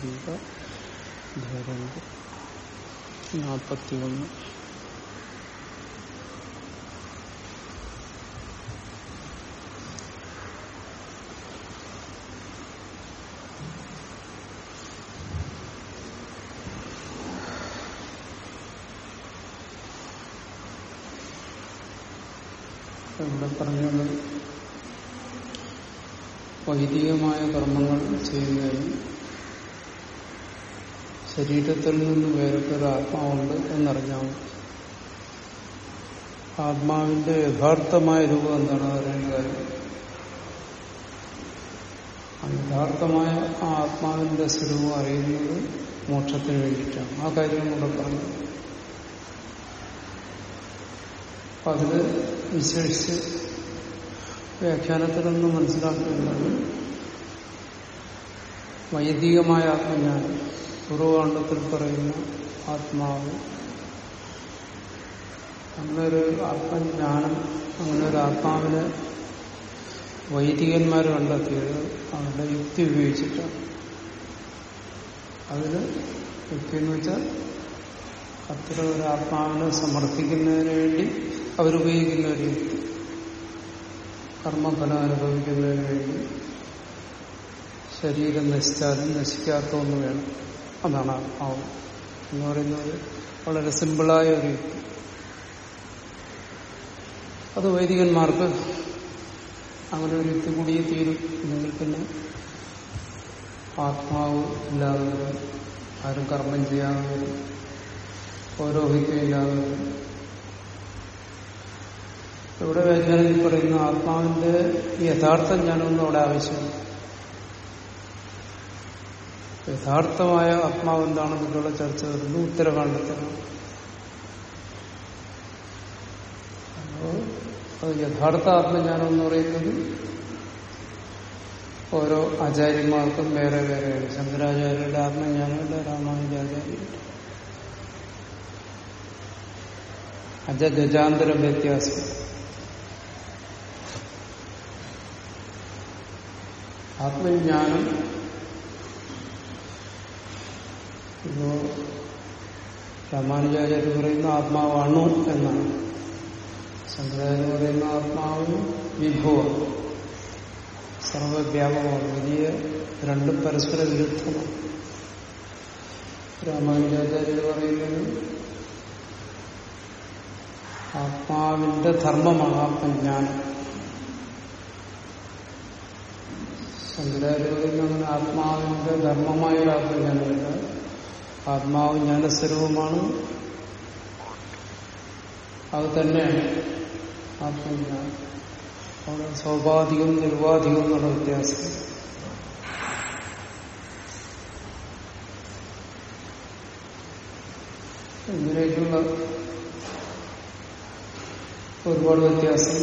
സ്വാഭാവിക ധരണ്ട് നാൽപ്പത്തി ഒന്ന് ഇവിടെ പറഞ്ഞത് വൈദികമായ കർമ്മങ്ങൾ ചെയ്യുന്നതിന് ശരീരത്തിൽ നിന്ന് വേറിട്ടൊരു ആത്മാവുണ്ട് എന്നറിഞ്ഞാൽ ആത്മാവിന്റെ യഥാർത്ഥമായ രൂപം എന്താണ്? അറിയേണ്ട കാര്യം. യഥാർത്ഥമായ ആ ആത്മാവിന്റെ സ്വരൂപം അറിയുന്നത് മോക്ഷത്തിന് വേണ്ടിയിട്ടാണ്. ആ കാര്യം കൂടെ പറഞ്ഞു. അപ്പൊ അതിൽ വിശേഷിച്ച് വ്യാഖ്യാനത്തിലൊന്നും മനസ്സിലാക്കേണ്ടത് വൈദികമായ ആത്മജ്ഞാനം. പൂർവകാണ്ഡത്തിൽ പറയുന്ന ആത്മാവ്. അങ്ങനെ ഒരു ആത്മജ്ഞാനം അങ്ങനെ ഒരു ആത്മാവിനെ വൈദികന്മാർ കണ്ടെത്തിയത് അവരുടെ യുക്തി ഉപയോഗിച്ചിട്ടാണ്. അതിന് യുക്തി എന്ന് വെച്ചാൽ അത്ര ഒരു ആത്മാവിനെ സമർത്ഥിക്കുന്നതിന് വേണ്ടി അവരുപയോഗിക്കുന്ന ഒരു യുക്തി. കർമ്മഫലം അനുഭവിക്കുന്നതിന് വേണ്ടി ശരീരം നശിച്ചാലും നശിക്കാത്ത ഒന്ന് വേണം. അതാണ് ആത്മാവ് എന്ന് പറയുന്നത് വളരെ സിമ്പിളായ ഒരു യുക്തി അത് വൈദികന്മാർക്ക് അങ്ങനെ ഒരു യുക്തി കൂടിയേ തീരും എന്നെങ്കിൽ പിന്നെ ആത്മാവ് ഇല്ലാതെ. ആരും കർമ്മം ചെയ്യാതെ ഓരോ വരും. ഇവിടെ വ്യാഖ്യാനത്തിൽ പറയുന്ന ആത്മാവിന്റെ യഥാർത്ഥം ജ്ഞാനമൊന്നും അവിടെ ആവശ്യമില്ല യഥാർത്ഥമായ ആത്മാവ് എന്താണെന്നുള്ള ചർച്ച വരുന്നു ഉത്തരകാണ്ഡത്തിലാണ് അപ്പോ അത് യഥാർത്ഥ ആത്മജ്ഞാനം എന്ന് പറയുന്നത് ഓരോ ആചാര്യന്മാർക്കും വേറെ വേറെയാണ് ശങ്കരാചാര്യരുടെ ആത്മജ്ഞാനമില്ല രാമാനുജാചാര്യരുടെ. അജഗജാന്തര വ്യത്യാസം. ആത്മജ്ഞാനം ഇപ്പോ രാമാനുജാചാര്യ പറയുന്ന ആത്മാവാണു എന്നാണ്. ശങ്കരാചാര്യ പറയുന്ന ആത്മാവ് വിഭവം സർവവ്യാപകമാണ്. വലിയ രണ്ടും പരസ്പര വിരുദ്ധമാണ്. രാമാനുജാചാര്യ പറയുന്നത് ആത്മാവിന്റെ ധർമ്മമാണ് ആത്മജ്ഞാനം. ശങ്കരാചാര്യ പറയുന്ന ആത്മാവിന്റെ ധർമ്മമായ ഒരു ആത്മജ്ഞാനമില്ല ആത്മാവ് ജ്ഞാനസ്വരൂപമാണ്. അത് തന്നെയാണ് ആത്മജ്ഞാനം. അവിടെ സ്വാഭാവികം നിർവാധികം എന്നുള്ള വ്യത്യാസം. ഇങ്ങനെയൊക്കെയുള്ള ഒരുപാട് വ്യത്യാസം.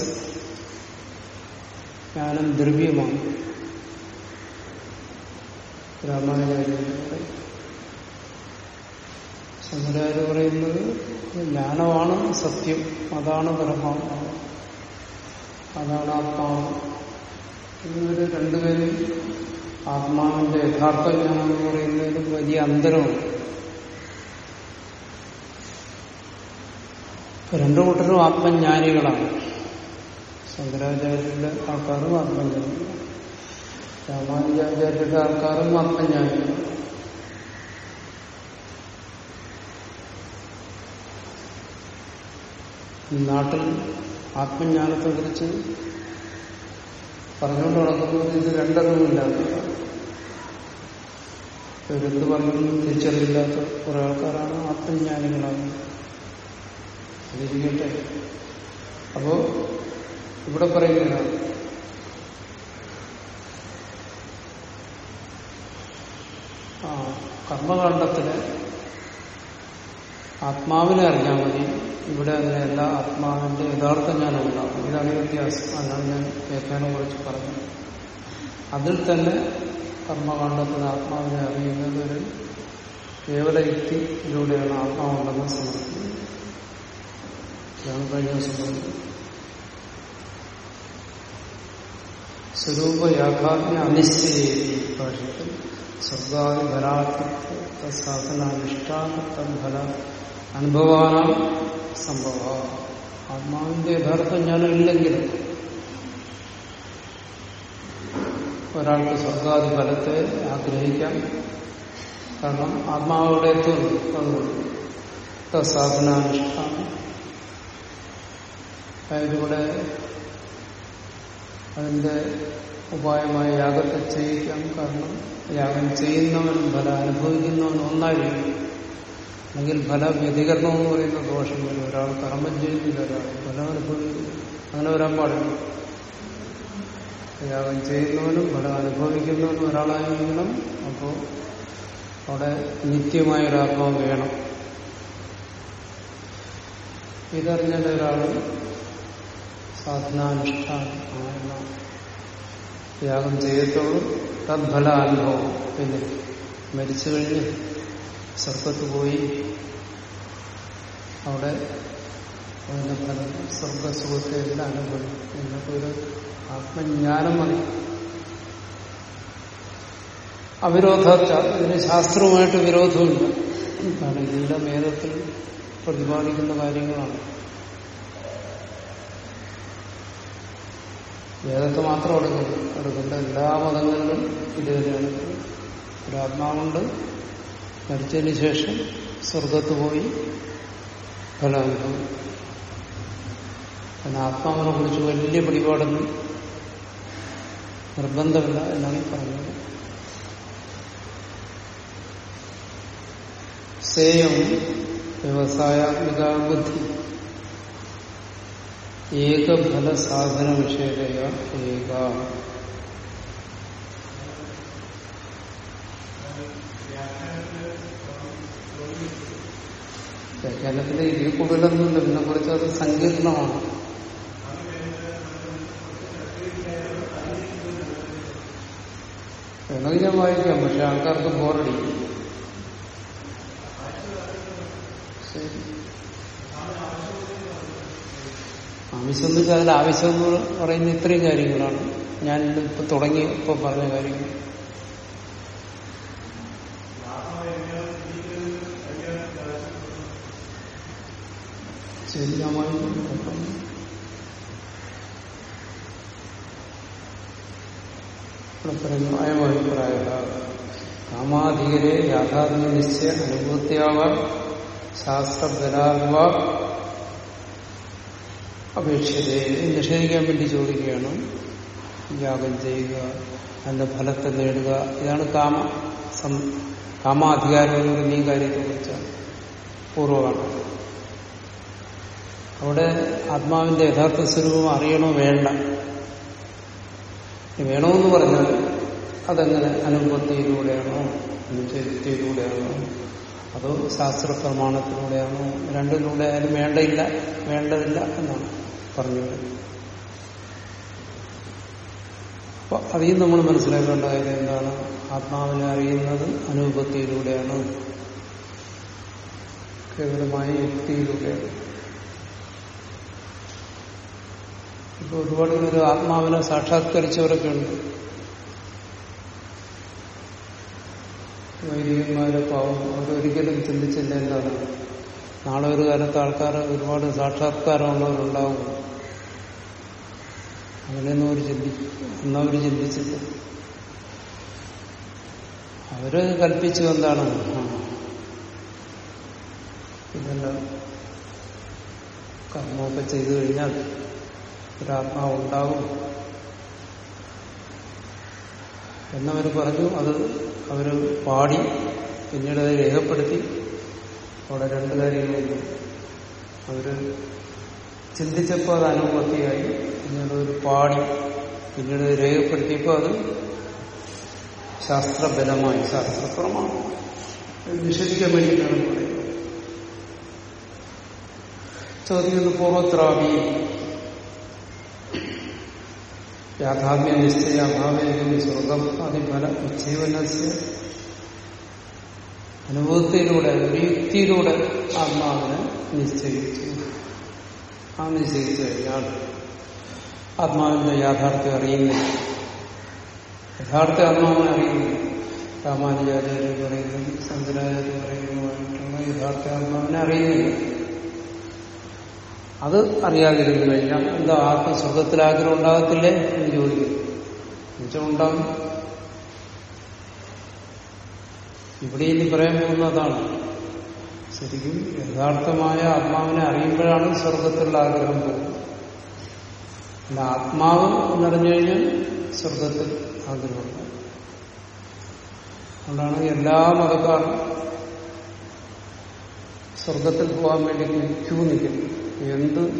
ജ്ഞാനം ദ്രവ്യമാണ്. രാമാനുചാര്യ ശങ്കരാചാര്യ പറയുന്നത്? ജ്ഞാനമാണ് സത്യം. അതാണ് ബ്രഹ്മം അതാണ് ആത്മാവ്. ഇവർ രണ്ടുപേരും ആത്മാവിന്റെ യഥാർത്ഥ ജ്ഞാനം എന്ന് പറയുന്നതിന് വലിയ അന്തരമാണ്. രണ്ടു കൂട്ടരും ആത്മജ്ഞാനികളാണ്. ശങ്കരാചാര്യരുടെ ആൾക്കാരും ആത്മജ്ഞാനികളാണ്. രാമാനുജാചാര്യരുടെ ആൾക്കാരും ആത്മജ്ഞാനികളാണ്. നാട്ടിൽ ആത്മജ്ഞാനത്തെ കുറിച്ച് പറഞ്ഞുകൊണ്ട് നടക്കുന്നത് ഇത് രണ്ടെണ്ണമില്ലാത്ത ഇവരെന്ത് പറഞ്ഞു തിരിച്ചറിവില്ലാത്ത കുറെ ആൾക്കാരാണ് ആത്മജ്ഞാനികളാണ്. അതിരിക്കട്ടെ. അപ്പോ ഇവിടെ പറയുന്നതാണ് ആ ആത്മാവിനെ അറിഞ്ഞാൽ മതി. ഇവിടെ അങ്ങനെയല്ല ആത്മാവിന്റെ യഥാർത്ഥ ജ്ഞാനമല്ല ഇതാണ് വ്യത്യാസം. അതാണ് ഞാൻ വ്യാഖ്യാനം കുറിച്ച് പറഞ്ഞത്. അതിൽ തന്നെ കർമ്മകാണ്ഡത്തിൽ ആത്മാവിനെ അറിയുന്നത് ഒരു കേവല യുക്തിയിലൂടെയാണ് ആത്മാവുണ്ടെന്ന് സമർപ്പിക്കുന്നത് ഞാൻ കഴിഞ്ഞ ദിവസം പറഞ്ഞു സ്വരൂപ യാഥാത്മ്യ അനിശ്ചയ ഭാഷത്തിൽ സ്വർഗാദി ഫലാർത്ഥ സാധനാനുഷ്ഠാനത്തം ഫല അനുഭവാനാം സംഭവ. ആത്മാവിന്റെ യഥാർത്ഥ ജ്ഞാനം ഇല്ലെങ്കിലും ഒരാൾക്ക് സ്വർഗാദി ഫലത്തെ ആഗ്രഹിക്കാം. കാരണം ആത്മാവിടെ എത്തുന്നു. അതുകൊണ്ട് സാധനാനുഷ്ഠാനം അതിലൂടെ അതിന്റെ ഉപായമായ യാഗത്തെ ചെയ്യിക്കാം. കാരണം യാഗം ചെയ്യുന്നവനും ഫലം അനുഭവിക്കുന്നവനും ഒന്നായിരിക്കും. അല്ലെങ്കിൽ ഫല വ്യതികരണം എന്ന് പറയുന്ന ദോഷം വരും. ഒരാൾ കർമ്മം ചെയ്യുന്നില്ല ഒരാൾ ഫലം അനുഭവിക്കുന്നു അങ്ങനെ വരാൻ പാടില്ല. യാഗം ചെയ്യുന്നവനും ഫലം അനുഭവിക്കുന്നവനും ഒരാളായിരിക്കണം. അപ്പോൾ അവിടെ നിത്യമായ ഒരാത്മാവ് വേണം. ഇതറിഞ്ഞാൽ ഒരാൾ സാധനാനുഷ്ഠാനം യാഗം ചെയ്യത്തുള്ളൂ തദ്ഫല അനുഭവം. പിന്നെ മരിച്ചു കഴിഞ്ഞ് സ്വർഗത്ത് പോയി അവിടെ അതിന്റെ ഫലം സ്വർഗസുഖത്തെ എല്ലാം അനുഭവിക്കും എന്നൊക്കെ ഒരു ആത്മജ്ഞാനം മതി അവിരോധ ഇതിന് ശാസ്ത്രവുമായിട്ട് വിരോധമില്ല കാരണം ഇതെല്ലാം വേദത്തിൽ പ്രതിപാദിക്കുന്ന കാര്യങ്ങളാണ്. വേദത്തെ മാത്രം എടുക്കുന്നു. എടുക്കേണ്ട എല്ലാ മതങ്ങളിലും ഇത് തന്നെയാണ്. ഒരാത്മാവുണ്ട് മരിച്ചതിന് ശേഷം സ്വർഗത്ത് പോയി. ഫലാനുഭവം പിന്നെ ആത്മാവിനെ കുറിച്ച് വലിയ പിടിപാടൊന്നും നിർബന്ധമില്ല എന്നാണ് ഈ പറഞ്ഞത് സേയം വ്യവസായാത്മിക ബുദ്ധി ഏകഫല സാധന വിഷയതയ ഏക വ്യാഖ്യാനത്തിൽ ഇതിൽ കൂടുതലൊന്നുമില്ല. പിന്നെ കുറിച്ച് അത് സങ്കീർണമാണ്. വേണമെങ്കിൽ ഞാൻ വായിക്കാം? പക്ഷെ ആൾക്കാർക്ക് ബോറടിക്കും. ആവശ്യം എന്ന് വെച്ചാൽ അതിൽ ആവശ്യം എന്ന് പറയുന്ന ഇത്രയും കാര്യങ്ങളാണ്. ഞാൻ ഇപ്പൊ തുടങ്ങി ഇപ്പൊ പറഞ്ഞ കാര്യങ്ങൾ. വായിക്കാം പറയുന്നു അയമഭിപ്രായ കാമാധികരെ യാഥാർത്ഥ്യ നിശ്ചയ അനുഭൂത്യാവ ശാസ്ത്രബലാവ അപേക്ഷിതയെ നിഷേധിക്കാൻ വേണ്ടി ചോദിക്കുകയാണ്. യാഗം ചെയ്യുക അതിന്റെ ഫലത്തെ നേടുക. ഇതാണ് കാമ കാമാധികാരം എന്ന് നീ ഈ കാര്യത്തെ പൂർവമാണ് അവിടെ ആത്മാവിന്റെ യഥാർത്ഥ സ്വരൂപം അറിയണോ വേണ്ട? വേണമെന്ന് പറഞ്ഞാൽ അതെങ്ങനെ അനുഭവത്തിലൂടെയാണോ അനുചരിത്തിലൂടെയാണോ അതോ ശാസ്ത്ര പ്രമാണത്തിലൂടെയാണോ രണ്ടിലൂടെ ആയാലും വേണ്ടയില്ല വേണ്ടതില്ല എന്നാണ് പറഞ്ഞത് അപ്പൊ അതിന് നമ്മൾ മനസ്സിലാക്കേണ്ട കാര്യം എന്താണ്? ആത്മാവിനെ അറിയുന്നത് അനുഭവത്തിലൂടെയാണ് കേവലമായ യുക്തിയിലൂടെയാണ്. ഇപ്പൊ ഒരുപാട് പേര് ആത്മാവിനെ സാക്ഷാത്കരിച്ചവരൊക്കെ ഉണ്ട്. വൈദികന്മാരെ പാവം അവരൊരിക്കലും ചിന്തിച്ചില്ല എന്താണ്. നാളെ ഒരു കാലത്ത് ആൾക്കാർ ഒരുപാട് സാക്ഷാത്കാരമുള്ളവരുണ്ടാവും. അങ്ങനെയൊന്നും അവർ ചിന്തിക്കും എന്നവർ ചിന്തിച്ചില്ല. അവർ കൽപ്പിച്ചു എന്താണ്? ഇതെല്ലാം കർമ്മമൊക്കെ ചെയ്തു കഴിഞ്ഞാൽ ഒരാത്മാവ് ഉണ്ടാവും എന്നവർ പറഞ്ഞു അത് അവർ പാടി പിന്നീട് അത് രേഖപ്പെടുത്തി. അവിടെ രണ്ട് കാര്യങ്ങളുണ്ട്. അവർ ചിന്തിച്ചപ്പോൾ അത് അനുഭവത്തിയായി പിന്നീട് ഒരു പാടി പിന്നീട് രേഖപ്പെടുത്തിയപ്പോൾ അത് ശാസ്ത്രബലമായി ശാസ്ത്രപ്രമാണ് നിഷേധിക്കാൻ വേണ്ടിയിട്ടാണ് പറയുന്നത് ചോദിക്കുന്നു പൂർവത്രാവി യാഥാത്മ്യ നിശ്ചയ അഭാവേക്കും സ്വർഗം അതിഫല ഉജ്ജീവനസ്യ അനുഭവത്തിലൂടെ ഒരു യുക്തിയിലൂടെ ആത്മാവിനെ നിശ്ചയിച്ചു. ആ നിശ്ചയിച്ചു കഴിഞ്ഞാൽ ആത്മാവിന്റെ യാഥാർത്ഥ്യം അറിയുന്നില്ല യഥാർത്ഥ ആത്മാവിനെ അറിയുന്നു. രാമാനുജാചാര്യ പറയുന്നു ശങ്കരാചാര്യ പറയുന്നതുമായിട്ടുള്ള യഥാർത്ഥ ആത്മാവിനെ അറിയുന്നില്ല അത് അറിയാതിരുന്നു കഴിഞ്ഞാൽ എന്താ ആർക്കും സ്വർഗത്തിൽ ആഗ്രഹം ഉണ്ടാകത്തില്ലേ എന്ന് ചോദിക്കും എന്നുവെച്ചാൽ ഇവിടെ ഇനി പറയാൻ പോകുന്ന അതാണ്. ശരിക്കും യഥാർത്ഥമായ ആത്മാവിനെ അറിയുമ്പോഴാണ് സ്വർഗത്തിലുള്ള ആഗ്രഹം പോകുന്നത് ആത്മാവ് എന്നറിഞ്ഞു കഴിഞ്ഞാൽ സ്വർഗത്തിൽ ആഗ്രഹമുണ്ട് അതുകൊണ്ടാണ് എല്ലാ മതക്കാരും സ്വർഗത്തിൽ പോകാൻ വേണ്ടി ക്യൂ നിൽക്കുന്നു എന്ത്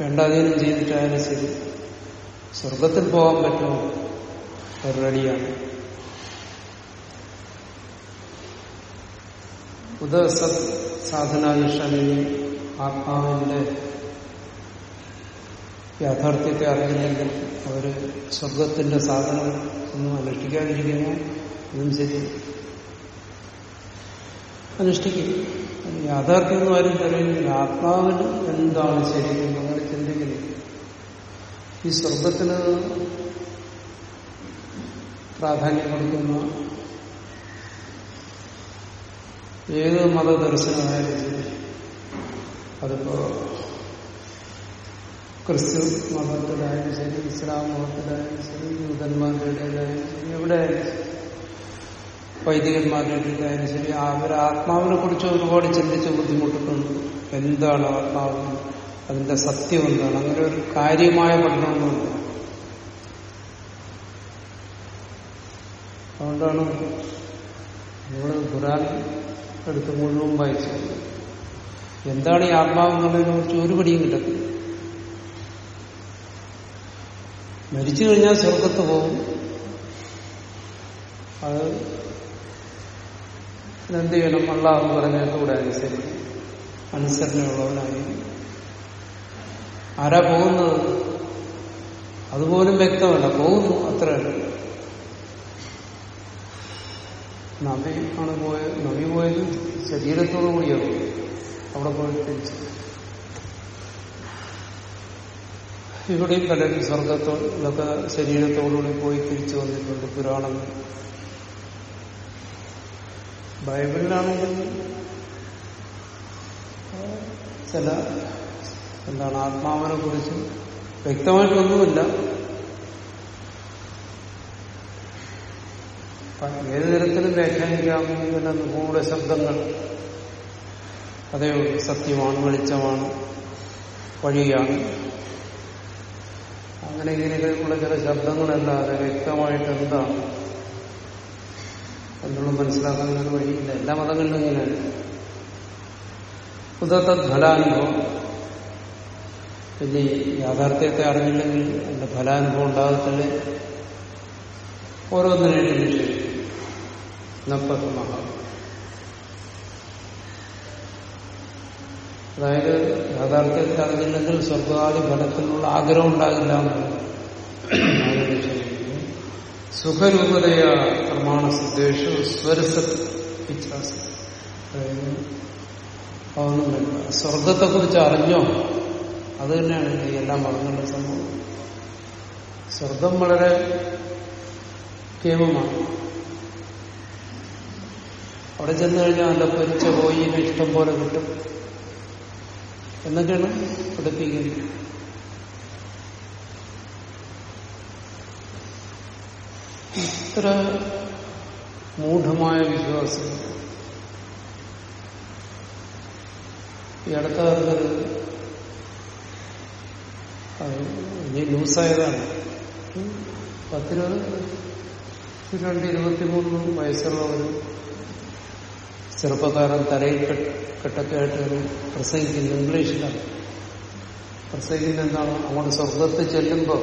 വേണ്ടാതീനം ചെയ്തിട്ടായാലും ശരി. സ്വർഗത്തിൽ പോകാൻ പറ്റുമോ? അവർ റെഡിയാണ് ഉദസത് സാധനാധിഷ്ഠാനി ആത്മാവിന്റെ യാഥാർത്ഥ്യത്തെ അറിയില്ലെങ്കിൽ അവർ സ്വർഗത്തിന്റെ സാധനം ഒന്നും അനുഷ്ഠിക്കാതിരിക്കുന്നു ഇതും ശരി. അനുഷ്ഠിക്കും. യാഥാർത്ഥ്യം എന്ന് ആരും പറയുന്നില്ല ആത്മാവിന് എന്താണ് ശരിക്കും അങ്ങനെ ചിന്തിക്കുന്നത് ഈ സ്വർഗത്തിന് പ്രാധാന്യം കൊടുക്കുന്ന ഏത് മതദർശനമായാലും അതിപ്പോ ക്രിസ്തു മതത്തിലായാലും ശരി ഇസ്ലാം മതത്തിലായാലും ശരി യൂതന്മാരുടേതായാലും ശരി എവിടെയായാലും വൈദികന്മാരുടെ ഇടയിലായാലും ശരി. അവർ ആത്മാവിനെ കുറിച്ച് ഒരുപാട് ചിന്തിച്ച് ബുദ്ധിമുട്ടിട്ടുണ്ട് എന്താണ് ആത്മാവ്? അതിന്റെ സത്യം എന്താണ്? അങ്ങനെ ഒരു കാര്യമായ പഠനമൊന്നുമില്ല. അതുകൊണ്ടാണ് നമ്മൾ ഖുറാൻ എടുത്ത് മുഴുവൻ വായിച്ചത്. എന്താണ് ഈ ആത്മാവ് എന്നുള്ളതിനെ കുറിച്ച് ഒരു പിടിയും കിട്ടത്തില്ല. മരിച്ചു കഴിഞ്ഞാൽ സ്വർഗത്ത് പോകും. അത് എന്ത് ചെയ്യണം അള്ളാഹു പറഞ്ഞതിലൂടെ അനുസരിക്കും അനുസരണയുള്ളവനായിരിക്കും ആരാ പോകുന്നത്? അതുപോലും വ്യക്തമല്ല. പോകുന്നു അത്ര നബി ആണ് പോയത് നബി പോയത് ശരീരത്തോടു കൂടിയാണ്. അവിടെ പോയി തിരിച്ചു. ഇവിടെയും പലരും സ്വർഗത്തോടൊക്കെ ശരീരത്തോടുകൂടി പോയി തിരിച്ചു വന്നിട്ടുണ്ട്. പുരാണങ്ങൾ. ബൈബിളിലാണെങ്കിൽ ചില എന്താണ് ആത്മാവിനെ കുറിച്ച് വ്യക്തമായിട്ടൊന്നുമില്ല. ഏത് തരത്തിലും വ്യാഖ്യാനിക്കാവുന്ന നിഗൂഢ ശബ്ദങ്ങൾ. അതേ സത്യമാണ് വെളിച്ചമാണ് വഴിയാണ്. അങ്ങനെ ഇങ്ങനെയൊക്കെയുള്ള ചില ശബ്ദങ്ങളല്ലാതെ വ്യക്തമായിട്ട് എന്താണ് എന്നുള്ള മനസ്സിലാക്കാൻ ഒരു വഴിയില്ല. എല്ലാ മതങ്ങളിലും ഇങ്ങനെയാണ്. ഉദത്ത ഫലാനുഭവം പിന്നെ യാഥാർത്ഥ്യത്തെ അറിഞ്ഞില്ലെങ്കിൽ എന്റെ ഫലാനുഭവം ഉണ്ടാകത്തില്ല. ഓരോന്നിനായിട്ട് നിഷേധിക്കും നപ്പത്തമഹ അതായത് യാഥാർത്ഥ്യത്തെ അറിഞ്ഞില്ലെങ്കിൽ സ്വർഗാദി ഫലത്തിനുള്ള ആഗ്രഹം ഉണ്ടാകില്ല സുഖരൂപതയ പ്രമാണ സിദ്ധേഷു സ്വരസ ഇച്ഛാസ വേണ്ട സ്വർഗത്തെക്കുറിച്ച് അറിഞ്ഞോ? അത് തന്നെയാണ് ഈ എല്ലാ മതങ്ങളുടെ സംഭവം. സ്വർഗം വളരെ കേമമാണ്. അവിടെ ചെന്ന് കഴിഞ്ഞാൽ നല്ല പൊരിച്ച കോയിനെ ഇഷ്ടം പോലെ കിട്ടും. എന്നൊക്കെയാണ് പഠിപ്പിക്കുന്നത്. ഇത്ര മൂഢമായ വിശ്വാസം ഈ അടുത്ത കാലത്തൊരു ഈ ന്യൂസായതാണ് പത്തിരുപത് രണ്ട് ഇരുപത്തിമൂന്ന് വയസ്സുള്ള ഒരു ചെറുപ്പക്കാരൻ തലയിൽ കെട്ടൊക്കെ ആയിട്ട് പ്രസംഗിക്കുന്നത് ഇംഗ്ലീഷിലാണ്. പ്രസംഗിക്കുന്നത് എന്താണ് അങ്ങോട്ട് സ്വർഗത്ത് ചെല്ലുമ്പോൾ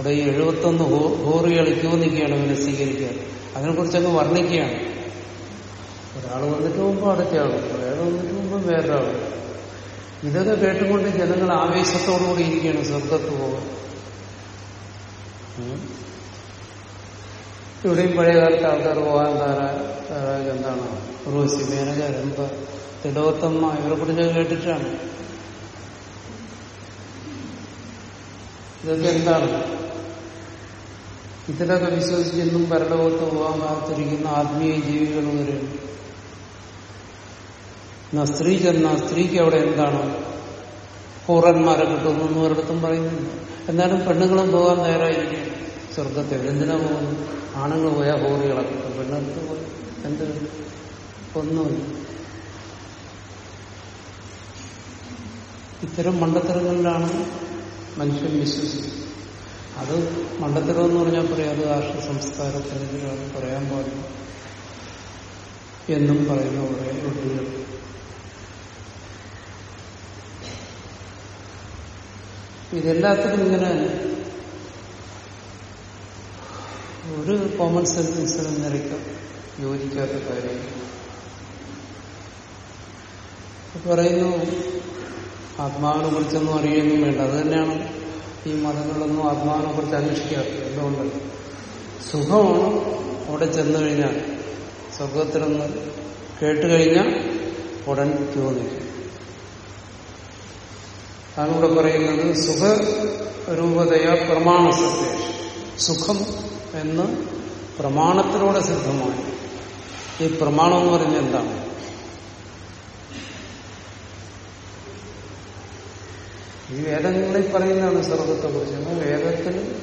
അവിടെ ഈ എഴുപത്തൊന്ന് ഹോറി കളിക്കൂ നിൽക്കുകയാണ് അവനെ സ്വീകരിക്കാൻ. അതിനെക്കുറിച്ചങ്ങ് വർണിക്കുകയാണ്. ഒരാൾ വന്നിട്ട് മുമ്പ് അടുത്തയാളും ഒരാൾ വന്നിട്ട് മുമ്പ് വേറൊരാളും. ഇതൊക്കെ കേട്ടുകൊണ്ട് ജനങ്ങൾ ആവേശത്തോടുകൂടി ഇരിക്കുകയാണ് സ്വർഗത്ത് പോകാൻ. ഇവിടെയും പഴയകാലത്ത് ആൾക്കാർ പോകാൻ ധാരാളം എന്താണ്? റോസി മേനക രംഭ തിടവത്തമ്മ ഇവരെ കുറിച്ച് കേട്ടിട്ടാണ്. ഇതൊക്കെ എന്താണ്? ഇതിലൊക്കെ വിശ്വസിച്ചെന്നും പരലോകത്ത് പോകാൻ കാത്തിരിക്കുന്ന ആത്മീയ ജീവികൾ വരെയുണ്ട് എന്നാ സ്ത്രീ ചെന്ന സ്ത്രീക്ക് അവിടെ എന്താണ്? പൂർവന്മാരെ കിട്ടുന്നു ഒരിടത്തും പറയുന്നില്ല. എന്നാലും പെണ്ണുങ്ങളും പോകാൻ നേരായിരിക്കും സ്വർഗത്തെ എന്തിനാ പോകുന്നു ആണുങ്ങൾ പോയാൽ ഹോറികളെ കിട്ടും. പെണ്ണുങ്ങൾക്ക് പോയി എന്ത് ഒന്നുമില്ല. ഇത്തരം മണ്ടത്തരങ്ങളിലാണ് മനുഷ്യൻ വിശ്വസിക്കുന്നത്. അത് എന്ന് പറഞ്ഞാൽ പറയാം അത് രാഷ്ട്ര സംസ്കാരത്തിനെതിരാണ് പറയാൻ പാടില്ല എന്നും പറയുന്ന കുറെ കുട്ടികൾ ഇതെല്ലാത്തിനും ഇങ്ങനെ ഒരു കോമൺ സെൻസിനും നിരക്കം യോജിക്കാത്ത കാര്യം പറയുന്നു ആത്മാവിനെ കുറിച്ചൊന്നും അറിയുകയൊന്നും വേണ്ട. അത് തന്നെയാണ് ഈ മതങ്ങളൊന്നും ആത്മാവിനെ കുറിച്ച് അന്വേഷിക്കാത്ത എന്തുകൊണ്ട് സുഖമാണ് അവിടെ ചെന്നു കഴിഞ്ഞാൽ. സ്വർഗത്തിലൊന്ന് കേട്ടുകഴിഞ്ഞാൽ ഉടൻ ക്യൂ നിൽക്കും പറയുന്നത് സുഖരൂപതയ പ്രമാണ സത്യേഷ. സുഖം എന്ന് പ്രമാണത്തിലൂടെ സിദ്ധമായി ഈ പ്രമാണം എന്ന് പറയുന്നത് എന്താണ്? ഈ വേദങ്ങളിൽ പറയുന്നതാണ് സ്വർഗത്തെ കുറിച്ച് വേദത്തിൽ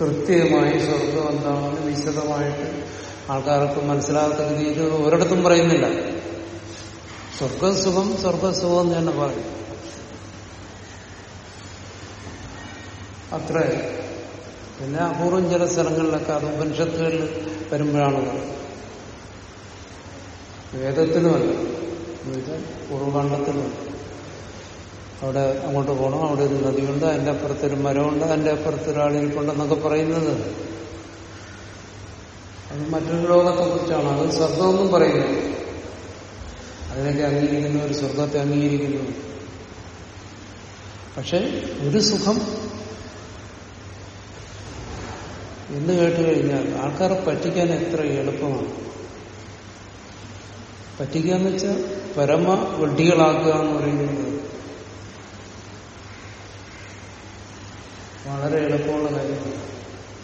കൃത്യമായി സ്വർഗം എന്താണെന്ന് വിശദമായിട്ട് ആൾക്കാർക്ക് മനസ്സിലാകത്തക്ക രീതിയിൽ ഒരിടത്തും പറയുന്നില്ല. സ്വർഗസുഖം സ്വർഗസുഖം എന്ന് തന്നെ പറയും. അത്ര. പിന്നെ അപൂർവം ചില സ്ഥലങ്ങളിലൊക്കെ അത് ഉപനിഷത്തുകളിൽ വരുമ്പോഴാണ് വേദത്തിനുമല്ല എന്നുവെച്ചാൽ പൂർവകാണ്ഡത്തിനുമല്ല അവിടെ അങ്ങോട്ട് പോകണം. അവിടെ ഒരു നദിയുണ്ട്. അതിന്റെ അപ്പുറത്തൊരു മരമുണ്ട്. അതിന്റെ അപ്പുറത്ത് ഒരാളിരിപ്പുണ്ടെന്നൊക്കെ പറയുന്നത്. അത് മറ്റൊരു ലോകത്തെ കുറിച്ചാണ് അത് സ്വർഗമൊന്നും പറയുന്നത് അതിനൊക്കെ അംഗീകരിക്കുന്ന. ഒരു സ്വർഗത്തെ അംഗീകരിക്കുന്നു. പക്ഷെ ഒരു സുഖം എന്ന് കേട്ട് കഴിഞ്ഞാൽ ആൾക്കാരെ പറ്റിക്കാൻ എത്ര എളുപ്പമാണ്. പറ്റിക്കുക എന്ന് വെച്ചാൽ പരമ വെഡ്ഡികളാക്കുക എന്ന് പറയുന്നത് വളരെ എളുപ്പമുള്ള കാര്യമാണ്.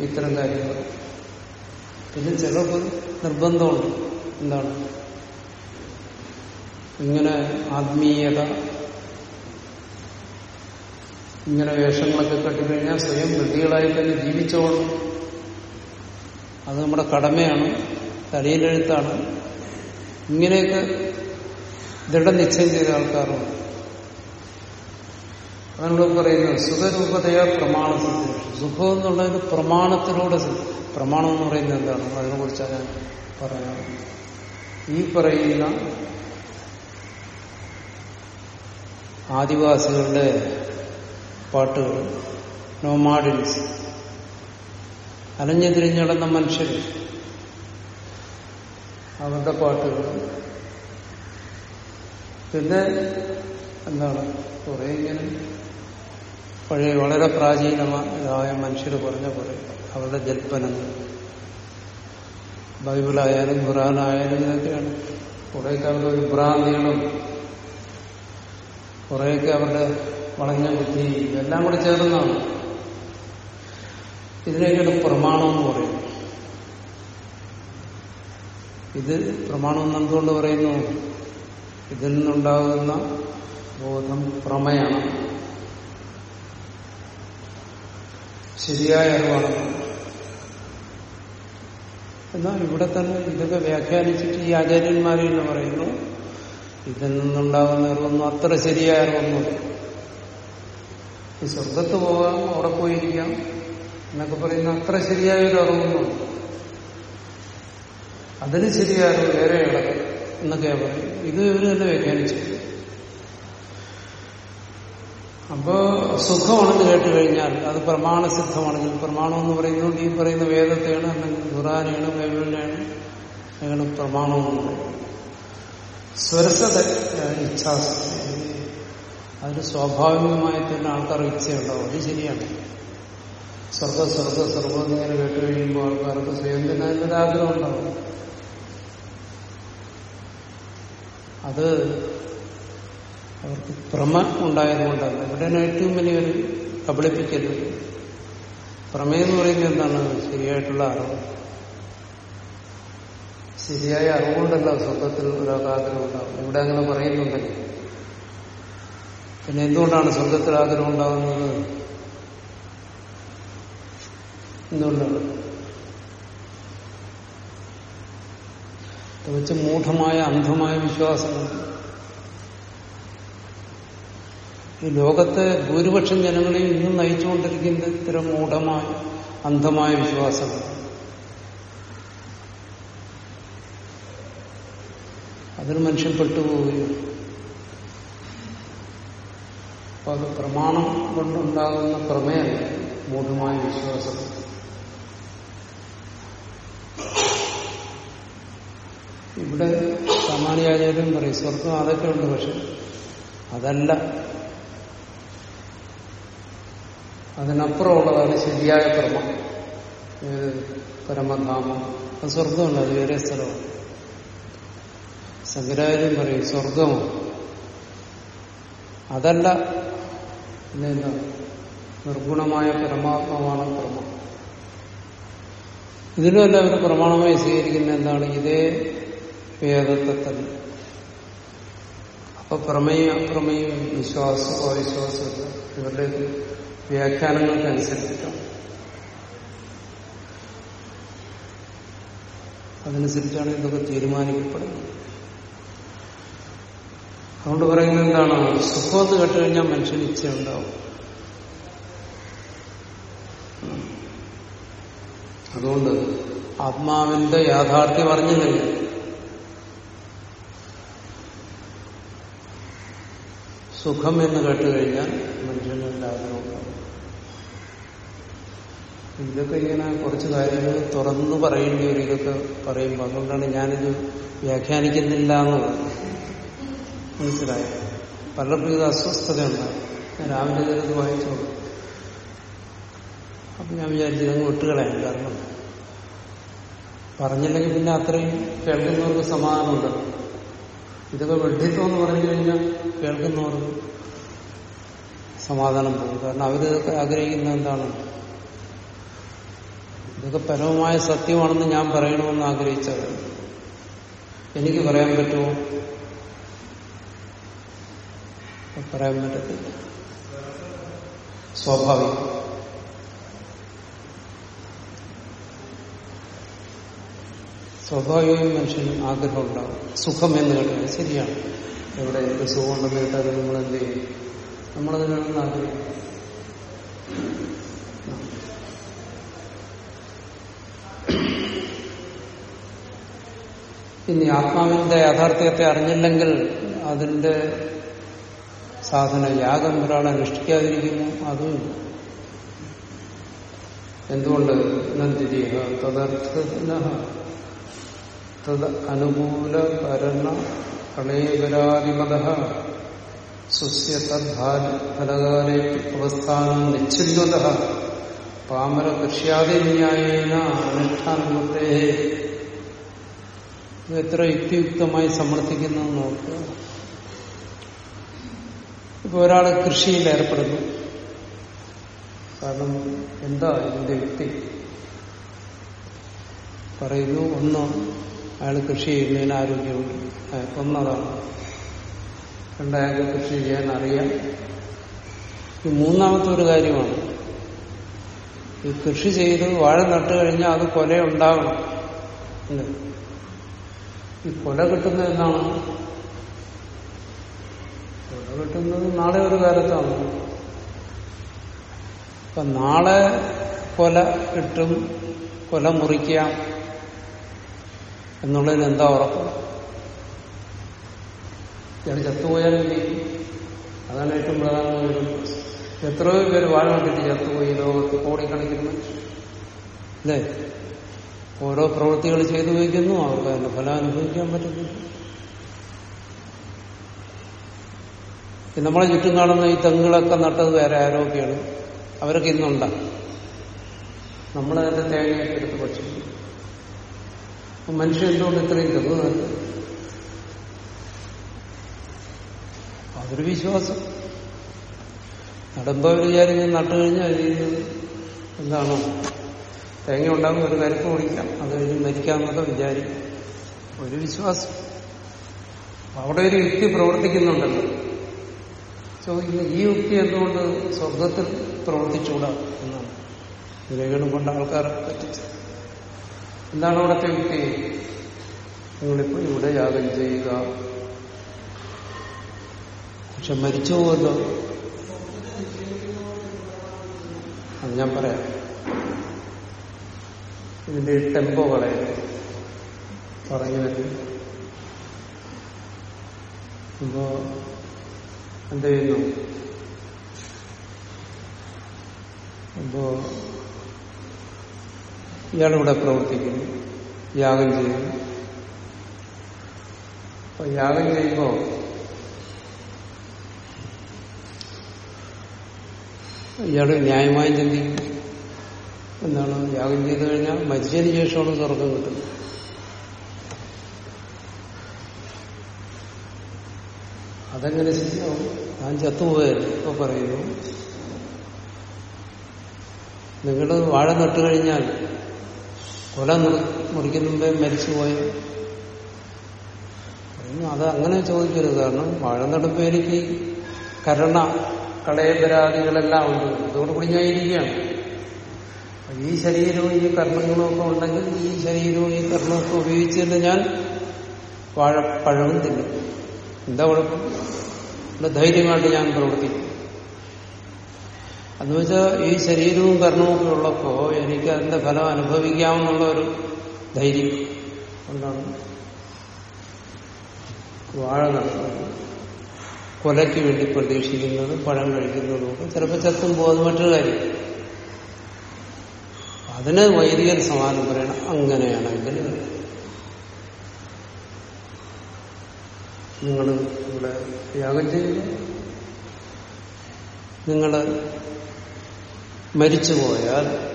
ഇത്തരം കാര്യങ്ങൾ. പിന്നെ ചിലർക്ക് നിർബന്ധമുണ്ട്. എന്താണ്? ഇങ്ങനെ ആത്മീയത ഇങ്ങനെ വേഷങ്ങളൊക്കെ കെട്ടിക്കഴിഞ്ഞാൽ സ്വയം വൃത്തികളായി തന്നെ ജീവിച്ചോളും. അത് നമ്മുടെ കടമയാണ് തലയിലെഴുത്താണ്. ഇങ്ങനെയൊക്കെ ദൃഢനിശ്ചയം ചെയ്ത ആൾക്കാരുണ്ട്. അതാണ് പറയുന്നത് സുഖരൂപതയാ പ്രമാണ സിദ്ധി സുഖം എന്നുള്ളത് പ്രമാണത്തിലൂടെ പ്രമാണം എന്ന് പറയുന്നത് എന്താണ്? അതിനെ കുറിച്ചാണ് ഞാൻ പറയാം ഈ പറയുന്ന ആദിവാസികളുടെ പാട്ടുകൾ നോമാഡിൻസ് അലഞ്ഞു തിരിഞ്ഞടന്ന മനുഷ്യർ അവരുടെ പാട്ടുകൾ. പിന്നെ എന്താണ്? കുറെ ഇങ്ങനെ പഴയ വളരെ പ്രാചീനമായ മനുഷ്യർ പറഞ്ഞ പോലെ അവരുടെ ജൽപ്പനങ്ങൾ ബൈബിളായാലും ഖുറാനായാലും ഇതൊക്കെയാണ്. കുറേയൊക്കെ അവരുടെ ഭ്രാന്തികളും കുറേയൊക്കെ അവരുടെ വളഞ്ഞ ബുദ്ധി ഇതെല്ലാം കൂടി ചേർന്നാണ്. ഇതിനൊക്കെയാണ് പ്രമാണം എന്ന് പറയും ഇത് പ്രമാണം എന്ന് എന്തുകൊണ്ട് പറയുന്നു? ഇതിൽ നിന്നുണ്ടാകുന്ന ബോധം പ്രമയാണ് ശരിയായ അറിവാണ് എന്നാൽ ഇവിടെ തന്നെ ഇതൊക്കെ വ്യാഖ്യാനിച്ചിട്ട് ഈ ആചാര്യന്മാരെ എന്ന് പറയുന്നു ഇതിൽ നിന്നുണ്ടാകുന്ന അറിവൊന്നും അത്ര ശരിയായ അറിവൊന്നും ഈ സ്വർഗത്ത് പോകാം അവിടെ പോയിരിക്കാം എന്നൊക്കെ പറയുന്ന അത്ര ശരിയായ ഒരു അറിവൊന്നും അതിന് ശരിയായ അറിവ് വേറെ ഇടം എന്നൊക്കെയാണ് പറയുന്നത്. ഇത് ഇവർ തന്നെ വ്യാഖ്യാനിച്ചു അപ്പോ സുഖമാണെന്ന് കേട്ട് കഴിഞ്ഞാൽ അത് പ്രമാണസിദ്ധമാണെങ്കിൽ പ്രമാണം എന്ന് പറയുന്നത് ഈ പറയുന്ന വേദത്തെയാണ് അല്ലെങ്കിൽ ഖുറാനെയാണ് ബൈബിളിനെയാണ് അയാൾ പ്രമാണം എന്ന് സ്വരസത ഇച്ഛാശക്തി അതിന് സ്വാഭാവികമായി തന്നെ ആൾക്കാർ ഇച്ഛയുണ്ടാവും. അത് ശരിയാണ്. സ്വർഗ സ്വർഗ സ്വർഗം ഇങ്ങനെ കേട്ട് കഴിയുമ്പോൾ ആൾക്കാർക്ക് സ്വയം തന്നെ അതിനൊരാഗ്രഹം ഉണ്ടാവും. അത് അവർക്ക് ഭ്രമ ഉണ്ടായതുകൊണ്ടാണ് ഇവിടെ ഏറ്റവും വലിയൊരു കബളിപ്പിക്കരുത് പ്രമേയം എന്ന് പറയുന്നത് എന്താണ്? ശരിയായിട്ടുള്ള അറിവ്. ശരിയായ അറിവുകൊണ്ടല്ല സ്വർഗത്തിൽ ഒരാൾക്ക് ഉണ്ടാവും ഇവിടെ അങ്ങനെ പറയുന്നുണ്ടല്ലോ? പിന്നെ എന്തുകൊണ്ടാണ് സ്വർഗത്തിൽ ആഗ്രഹം ഉണ്ടാകുന്നത് എന്തുകൊണ്ടാണ്? മൂഢമായ അന്ധമായ വിശ്വാസമുണ്ട് ഈ ലോകത്തെ ഭൂരിപക്ഷം ജനങ്ങളെയും ഇന്നും നയിച്ചുകൊണ്ടിരിക്കുന്ന ഇത്തരം മൂഢമായ അന്ധമായ വിശ്വാസം അതിന് മനുഷ്യൻ പെട്ടുപോവുകയും അപ്പൊ അത് പ്രമാണം കൊണ്ടുണ്ടാകുന്ന പ്രമേയം മൂഢമായ വിശ്വാസം. ഇവിടെ സാമാന്യാചാര്യം പറയും സ്വർഗം അതൊക്കെ ഉണ്ട് പക്ഷെ അതല്ല. അതിനപ്പുറമുള്ളതാണ് ശരിയായ ക്രമം. ഏത് പരമധാമം. അത് സ്വർഗമല്ല അത് വേറെ സ്ഥലമാണ്. ശങ്കരാചാര്യം പറയും സ്വർഗമോ അതല്ല പിന്നെന്താ? നിർഗുണമായ പരമാത്മാവാണ് ക്രമം. ഇതിനുമല്ല അവർ പ്രമാണമായി സ്വീകരിക്കുന്ന എന്താണ്? ഇതേ വേദത്തെ തന്നെ. അപ്പൊ പ്രമേയ അപ്രമേയം വിശ്വാസം അവിശ്വാസം ഇവരുടെ വ്യാഖ്യാനങ്ങൾക്കനുസരിച്ചിട്ടാണ് അതനുസരിച്ചാണ് ഇതൊക്കെ തീരുമാനിക്കപ്പെടുന്നത്. അതുകൊണ്ട് പറയുന്നത് എന്താണ്? സുഖമെന്ന് കേട്ടുകഴിഞ്ഞാൽ മനുഷ്യന് ഇച്ഛയുണ്ടാവും. അതുകൊണ്ട് ആത്മാവിന്റെ യാഥാർത്ഥ്യം അറിഞ്ഞില്ലെങ്കിൽ സുഖം എന്ന് കേട്ടുകഴിഞ്ഞാൽ മനുഷ്യനല്ല ആഗ്രഹം ഇതൊക്കെ ഇങ്ങനെ കുറച്ച് കാര്യങ്ങൾ തുറന്നു പറയേണ്ടി വരും ഇതൊക്കെ പറയുമ്പോൾ അതുകൊണ്ടാണ് ഞാനിത് വ്യാഖ്യാനിക്കുന്നില്ല എന്ന് മനസ്സിലായത് മനസ്സിലായി? പലർക്കും ഇത് അസ്വസ്ഥതയുണ്ടാകും ഞാൻ രാവിലെ ഇത് വായിച്ചു അപ്പൊ ഞാൻ വിചാരിച്ചു ഇതങ്ങ് വിട്ടുകളയാം. കാരണം പറഞ്ഞില്ലെങ്കിൽ പിന്നെ അത്രയും കേൾക്കുന്നവർക്ക് സമാധാനമുണ്ട്. ഇതൊക്കെ വെഡിത്വം എന്ന് പറഞ്ഞു കഴിഞ്ഞാൽ കേൾക്കുന്നവർക്ക് സമാധാനം പോകും. കാരണം അവരിതൊക്കെ ആഗ്രഹിക്കുന്ന എന്താണ്? ഇതൊക്കെ പരമമായ സത്യമാണെന്ന് ഞാൻ പറയണമെന്ന് ആഗ്രഹിച്ചത് എനിക്ക് പറയാൻ പറ്റുമോ? പറയാൻ പറ്റത്തില്ല. സ്വാഭാവികം. സ്വാഭാവികമായി മനുഷ്യന് ആഗ്രഹം ഉണ്ടാവും സുഖം എന്ന് കേട്ടത് ശരിയാണ്. എവിടെ എന്ത് സുഖമുണ്ടെന്ന് കേട്ടാൽ നമ്മൾ എന്ത് ചെയ്യും? നമ്മളതിനാണെന്ന് ആഗ്രഹിക്കും. ഇനി ആത്മാവിന്റെ യാഥാർത്ഥ്യത്തെ അറിഞ്ഞില്ലെങ്കിൽ അതിന്റെ സാധന യാഗം ഒരാൾ അനുഷ്ഠിക്കാതിരിക്കുന്നു. അതും എന്തുകൊണ്ട്? നന്ദിരിഹ തദർത്ഥ തത് അനുകൂല കരണ പ്രളയപരാധിപത സുസ്യ തദ്ഫലകാലേ അവസ്ഥാനം പാമര കൃഷ്യാദിന്യായേന അനുഷ്ഠാനത്തെ എത്ര യുക്തിയുക്തമായി സമർത്ഥിക്കുന്നു നോക്കുക ഇപ്പൊ ഒരാൾ കൃഷിയിൽ ഏർപ്പെടുന്നു. കാരണം എന്താ ഇതിന്റെ യുക്തി? പറയുന്നു ഒന്ന് അയാൾ കൃഷി ചെയ്യുന്നതിന് ആരോഗ്യമുണ്ട്. ഒന്നതാണ്. രണ്ടയാൾക്ക് കൃഷി ചെയ്യാൻ അറിയാം ഈ മൂന്നാമത്തെ ഒരു കാര്യമാണ്. ഈ കൃഷി ചെയ്ത് വാഴ നട്ടു കഴിഞ്ഞാൽ അത് കൊല ഉണ്ടാകണം അല്ലേ? ഈ കൊല കിട്ടുന്നത് എന്താണ് കൊല കിട്ടുന്നത് നാളെ ഒരു കാലത്താണ്. അപ്പൊ നാളെ കൊല കിട്ടും കൊല മുറിക്കാം. എന്നുള്ളതിന് എന്താ ഉറപ്പ്? ചത്തുപോയാലും ചെയ്യും അതാണ് ഏറ്റവും പ്രധാനമായ എത്രയോ പേര് വാഴ കിട്ടി ചത്തുപോയി ലോകത്ത് കോടിക്കണക്കിന് അല്ലേ? ഓരോ പ്രവൃത്തികൾ ചെയ്തു വയ്ക്കുന്നു അവർക്ക് അതിന്റെ ഫലം അനുഭവിക്കാൻ പറ്റുന്നില്ല നമ്മളെ ചുറ്റും കാണുന്ന ഈ തെങ്ങുകളൊക്കെ നട്ടത് വേറെ ആരോഗ്യമാണ് അവരൊക്കെ ഇന്നുണ്ടാകും. നമ്മളതിന്റെ തേങ്ങയൊക്കെ എടുത്ത് ഭക്ഷിക്കും മനുഷ്യൻ എന്തുകൊണ്ട് ഇത്രയും നട്ടു അതൊരു വിശ്വാസം. നടുമ്പോ വിചാരിച്ച് നട്ടു കഴിഞ്ഞാൽ എന്താണ്? തേങ്ങ ഉണ്ടാകും ഒരു കരുപ്പ് ഓടിക്കാം അത് കഴിഞ്ഞ് മരിക്കാമെന്നൊക്കെ വിചാരിക്കും. ഒരു വിശ്വാസം. അവിടെ ഒരു യുക്തി പ്രവർത്തിക്കുന്നുണ്ടല്ലോ. ചോദിക്കുന്നു ഈ യുക്തി എന്തുകൊണ്ട് സ്വർഗത്തിൽ പ്രവർത്തിച്ചുകൂടാ എന്നാണ്. ഇതിലേക്കാണ് കൊണ്ട് ആൾക്കാരെ പറ്റിച്ചത്. എന്താണ് അവിടുത്തെ യുക്തി നിങ്ങളിപ്പോ ഇവിടെ യാഗം ചെയ്യുക. പക്ഷെ മരിച്ചു പോകുമല്ലോ അത് ഞാൻ പറയാം. ഇതിന്റെ ടെമ്പോ കളയാം പറഞ്ഞു വരും അപ്പോ എന്ത് ചെയ്യുന്നു? അപ്പോ ഇയാളിവിടെ പ്രവർത്തിക്കുന്നു. യാഗം ചെയ്യുന്നു. അപ്പൊ യാഗം ചെയ്യുമ്പോ ഇയാൾ ന്യായമായും ചിന്തിക്കും. എന്താണ് യാഗം ചെയ്തു കഴിഞ്ഞാൽ മരിച്ചതിന് ശേഷമാണ് സ്വർഗം കിട്ടുന്നത്. അതെങ്ങനെ ഞാൻ ചത്തുപോയത് ഇപ്പൊ പറയുന്നു. നിങ്ങൾ വാഴ നട്ടു കഴിഞ്ഞാൽ കൊല മുറിക്കുന്ന മുമ്പേ മരിച്ചുപോയ. അത് അങ്ങനെ ചോദിക്കരുത്. കാരണം വാഴ നടുമ്പോ കരണ കളയപരാതികളെല്ലാം ഉണ്ട്. അതോടുകൂടി ഞാൻ ഇരിക്കുകയാണ്. ഈ ശരീരവും ഈ കർമ്മങ്ങളും ഒക്കെ ഉണ്ടെങ്കിൽ ഈ ശരീരവും ഈ കർണമൊക്കെ ഉപയോഗിച്ചിട്ട് ഞാൻ വാഴപ്പഴവും തിന്നും. എന്താ കുഴപ്പം? ധൈര്യമായിട്ട് ഞാൻ പ്രവർത്തിക്കും. എന്ന് വെച്ചാൽ ഈ ശരീരവും കർണവും ഒക്കെ ഉള്ളപ്പോ എനിക്ക് അതിന്റെ ഫലം അനുഭവിക്കാമെന്നുള്ള ഒരു ധൈര്യം കൊണ്ടാണ്. വാഴ നടത്തുന്നത് കൊലയ്ക്ക് വേണ്ടി പ്രതീക്ഷിക്കുന്നത് പഴം കഴിക്കുന്നതും ചിലപ്പോൾ ചത്തും അത് മറ്റൊരു കാര്യം. അതിന് വൈദികൻ സമാനം പറയണം. അങ്ങനെയാണെങ്കിൽ നിങ്ങൾ ഇവിടെ യാഗം ചെയ്യുക നിങ്ങൾ മരിച്ചുപോയാൽ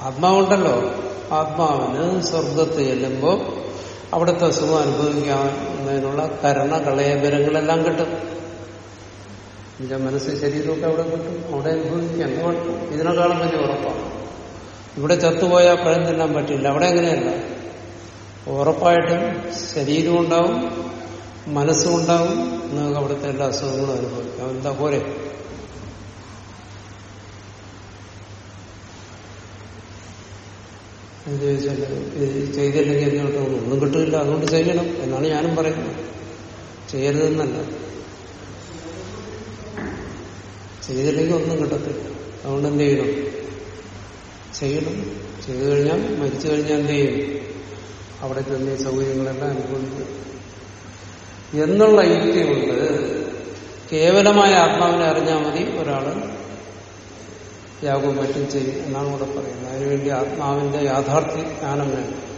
ആത്മാവുണ്ടല്ലോ. ആത്മാവിന് സ്വർഗത്ത് ചെല്ലുമ്പോൾ അവിടുത്തെ സുഖം അനുഭവിക്കാവുന്നതിനുള്ള കരണ കളയബരങ്ങളെല്ലാം കിട്ടും. എന്റെ മനസ്സ് ശരീരമൊക്കെ അവിടെ കിട്ടും. അവിടെ അനുഭവിക്കുക എന്ത് കുഴപ്പം ഇതിനേക്കാളും വലിയ ഉറപ്പാണ്. ഇവിടെ ചത്തുപോയാൽ പഴം തിന്നാൻ പറ്റില്ല. അവിടെ എങ്ങനെയല്ല? ഉറപ്പായിട്ടും ശരീരം ഉണ്ടാവും മനസ്സും ഉണ്ടാവും. നിങ്ങൾക്ക് അവിടുത്തെ എല്ലാ അസുഖങ്ങളും അനുഭവിക്കാം. എന്താ പോരെ? ചെയ്തില്ലെങ്കിൽ എന്ത് ഒന്നും കിട്ടില്ല. അതുകൊണ്ട് ചെയ്യണം. എന്നാണ് ഞാനും പറയുന്നത്. ചെയ്യരുതെന്നല്ല. ചെയ്തില്ലെങ്കിൽ ഒന്നും കിട്ടത്തില്ല. അതുകൊണ്ട് എന്ത് ചെയ്യണം? ചെയ്യണം. ചെയ്തു കഴിഞ്ഞാൽ മരിച്ചു കഴിഞ്ഞാൽ എന്ത് ചെയ്യും? അവിടെ തന്നെ സൗകര്യങ്ങളെല്ലാം അനുഭവിക്കും. എന്നുള്ള യുക്തി കൊണ്ട് കേവലമായ ആത്മാവിനെ അറിഞ്ഞാൽ മതി ഒരാൾ യാഗവും മറ്റും ചെയ്യും എന്നാണ് ഇവിടെ പറയുന്നത്. അതിനുവേണ്ടി ആത്മാവിന്റെ യാഥാർത്ഥ്യ ജ്ഞാനം വേണം.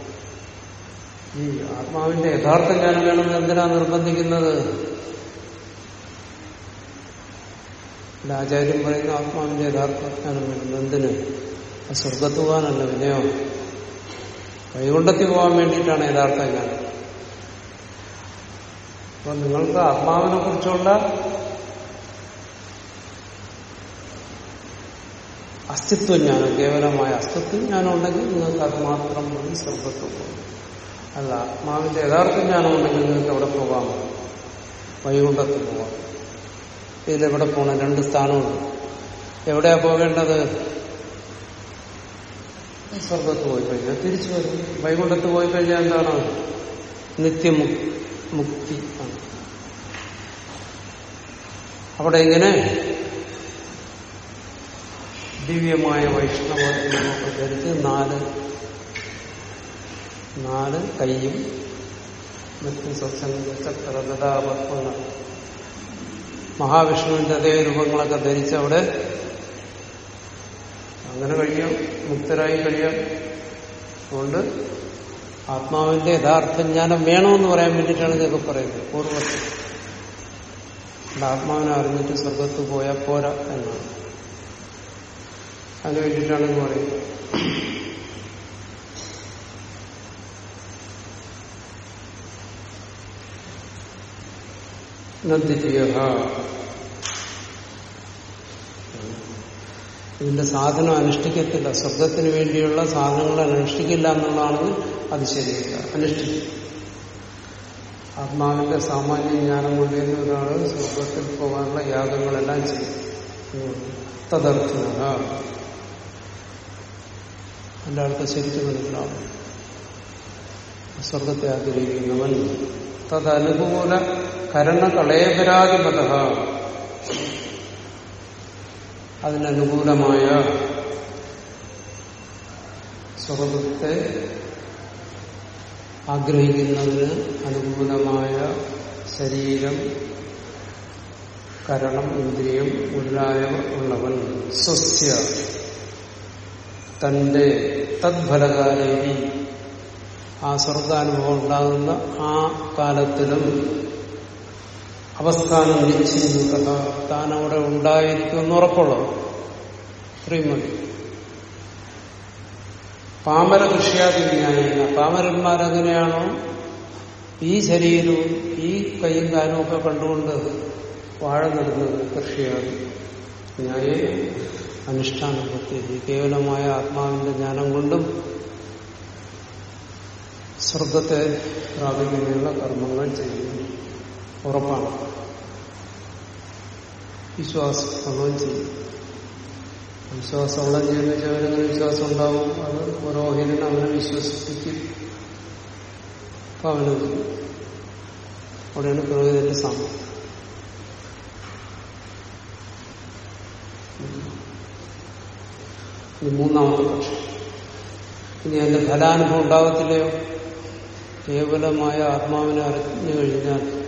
ഈ ആത്മാവിന്റെ യഥാർത്ഥ ജ്ഞാനം വേണമെന്ന് എന്തിനാ നിർബന്ധിക്കുന്നത്? ആചാര്യം പറയുന്ന ആത്മാവിന്റെ യഥാർത്ഥ ജ്ഞാനം വേണം. എന്തിന്? സ്വർഗത്ത് പോകാനല്ല വിനയോ. വൈകുണ്ഠത്തിൽ പോകാൻ വേണ്ടിയിട്ടാണ് യഥാർത്ഥ ജ്ഞാനം. അപ്പൊ നിങ്ങൾക്ക് ആത്മാവിനെ കുറിച്ചുള്ള അസ്തിത്വജ്ഞാനം കേവലമായ അസ്തിത്വജ്ഞാനം ഉണ്ടെങ്കിൽ നിങ്ങൾക്ക് അത് മാത്രം മതി സ്വർഗത്ത് അല്ല ആത്മാവിന്റെ യഥാർത്ഥ ജ്ഞാനം ഉണ്ടെങ്കിൽ നിങ്ങൾക്ക് എവിടെ പോകാം? വൈകുണ്ഠത്ത് പോവാം. ഇതിലെവിടെ പോകണം രണ്ട് സ്ഥാനമുണ്ട്. എവിടെയാ പോകേണ്ടത്? സ്വർഗത്ത് പോയി കഴിഞ്ഞാൽ തിരിച്ചു വരും. വൈകുണ്ഠത്ത് പോയി കഴിഞ്ഞാൽ എന്താണ്? നിത്യമുക്തി ആണ്. അവിടെ ഇങ്ങനെ ദിവ്യമായ വൈഷ്ണവമൊക്കെ ധരിച്ച് നാല് നാല് കൈയും മറ്റ് സത്സംഗ ചക്ര ഗതാപത്മങ്ങൾ മഹാവിഷ്ണുവിന്റെ അതേ രൂപങ്ങളൊക്കെ ധരിച്ച് അവിടെ അങ്ങനെ കഴിയാം മുക്തരായി കഴിയാം. അതുകൊണ്ട് ആത്മാവിന്റെ യഥാർത്ഥ ജ്ഞാനം വേണമെന്ന് പറയാൻ വേണ്ടിയിട്ടാണ് ഇതൊക്കെ പറയുന്നത്. പൂർവത്തിൽ. ആത്മാവിനെ അറിഞ്ഞിട്ട് സ്വർഗത്ത് പോയാൽ പോരാ എന്നാണ്. അതിന് ഇത് പറയുന്നത് ഇതിന്റെ സാധനം അനുഷ്ഠിക്കത്തില്ല. ശബ്ദത്തിന് വേണ്ടിയുള്ള സാധനങ്ങൾ അനുഷ്ഠിക്കില്ല എന്നുള്ളതാണ് അത് ശരിയല്ല. അനുഷ്ഠിക്കും ആത്മാവിന്റെ സാമാന്യ ജ്ഞാനം കൊണ്ടിരുന്ന ഒരാൾ സ്വർഗത്തിൽ പോകാനുള്ള യാഗങ്ങളെല്ലാം ചെയ്യും. തദർത്ഥന എന്റെ ശരിച്ചു മനസ്സിലാവും സ്വർഗത്തെ ആഗ്രഹിക്കുന്നവൻ തദനുകൂല കരണകളേപരാധിപത അതിനനുകൂലമായ സ്വർഗത്തെ ആഗ്രഹിക്കുന്നതിന് അനുകൂലമായ ശരീരം കരണം ഇന്ദ്രിയം മുതലായവ ഉള്ളവൻ സ്വസ്യ തന്റെ തദ്ഫലകാലേരി ആ സ്വർഗാനുഭവം ഉണ്ടാകുന്ന ആ കാലത്തിലും അവസ്ഥാനം നിശ്ചയിക്കുക താൻ അവിടെ ഉണ്ടായിരിക്കുമെന്ന് ഉറപ്പുള്ളത്. ഇത്രയും മതി. പാമര കൃഷിയാതിന്യായ പാമരന്മാരെങ്ങനെയാണോ ഈ ശരീരവും ഈ കൈയും കാലും ഒക്കെ കണ്ടുകൊണ്ട് വാഴ നടുന്നത് കൃഷിയാതി. ന്യായ. അനുഷ്ഠാന പ്രത്യേകി കേവലമായ ആത്മാവിന്റെ ജ്ഞാനം കൊണ്ടും സ്വർഗത്തെ പ്രാപിക്കുന്നതിനുള്ള കർമ്മങ്ങൾ ചെയ്യുന്നു. ഉറപ്പാണ്. വിശ്വാസം ചെയ്യും. വിശ്വാസമുള്ള അവരങ്ങനെ വിശ്വാസം ഉണ്ടാവും. അത് പുരോഹിതൻ അവനെ വിശ്വസിപ്പിക്കും. അവന് അവിടെയാണ് പുരോഹിതന്റെ സാമർത്ഥ്യം ഇത് മൂന്നാമത്തെ പക്ഷം. ഇനി അതിന്റെ ഫലാനുഭവം ഉണ്ടാകത്തില്ലയോ കേവലമായ ആത്മാവിനെ അറിഞ്ഞു കഴിഞ്ഞാൽ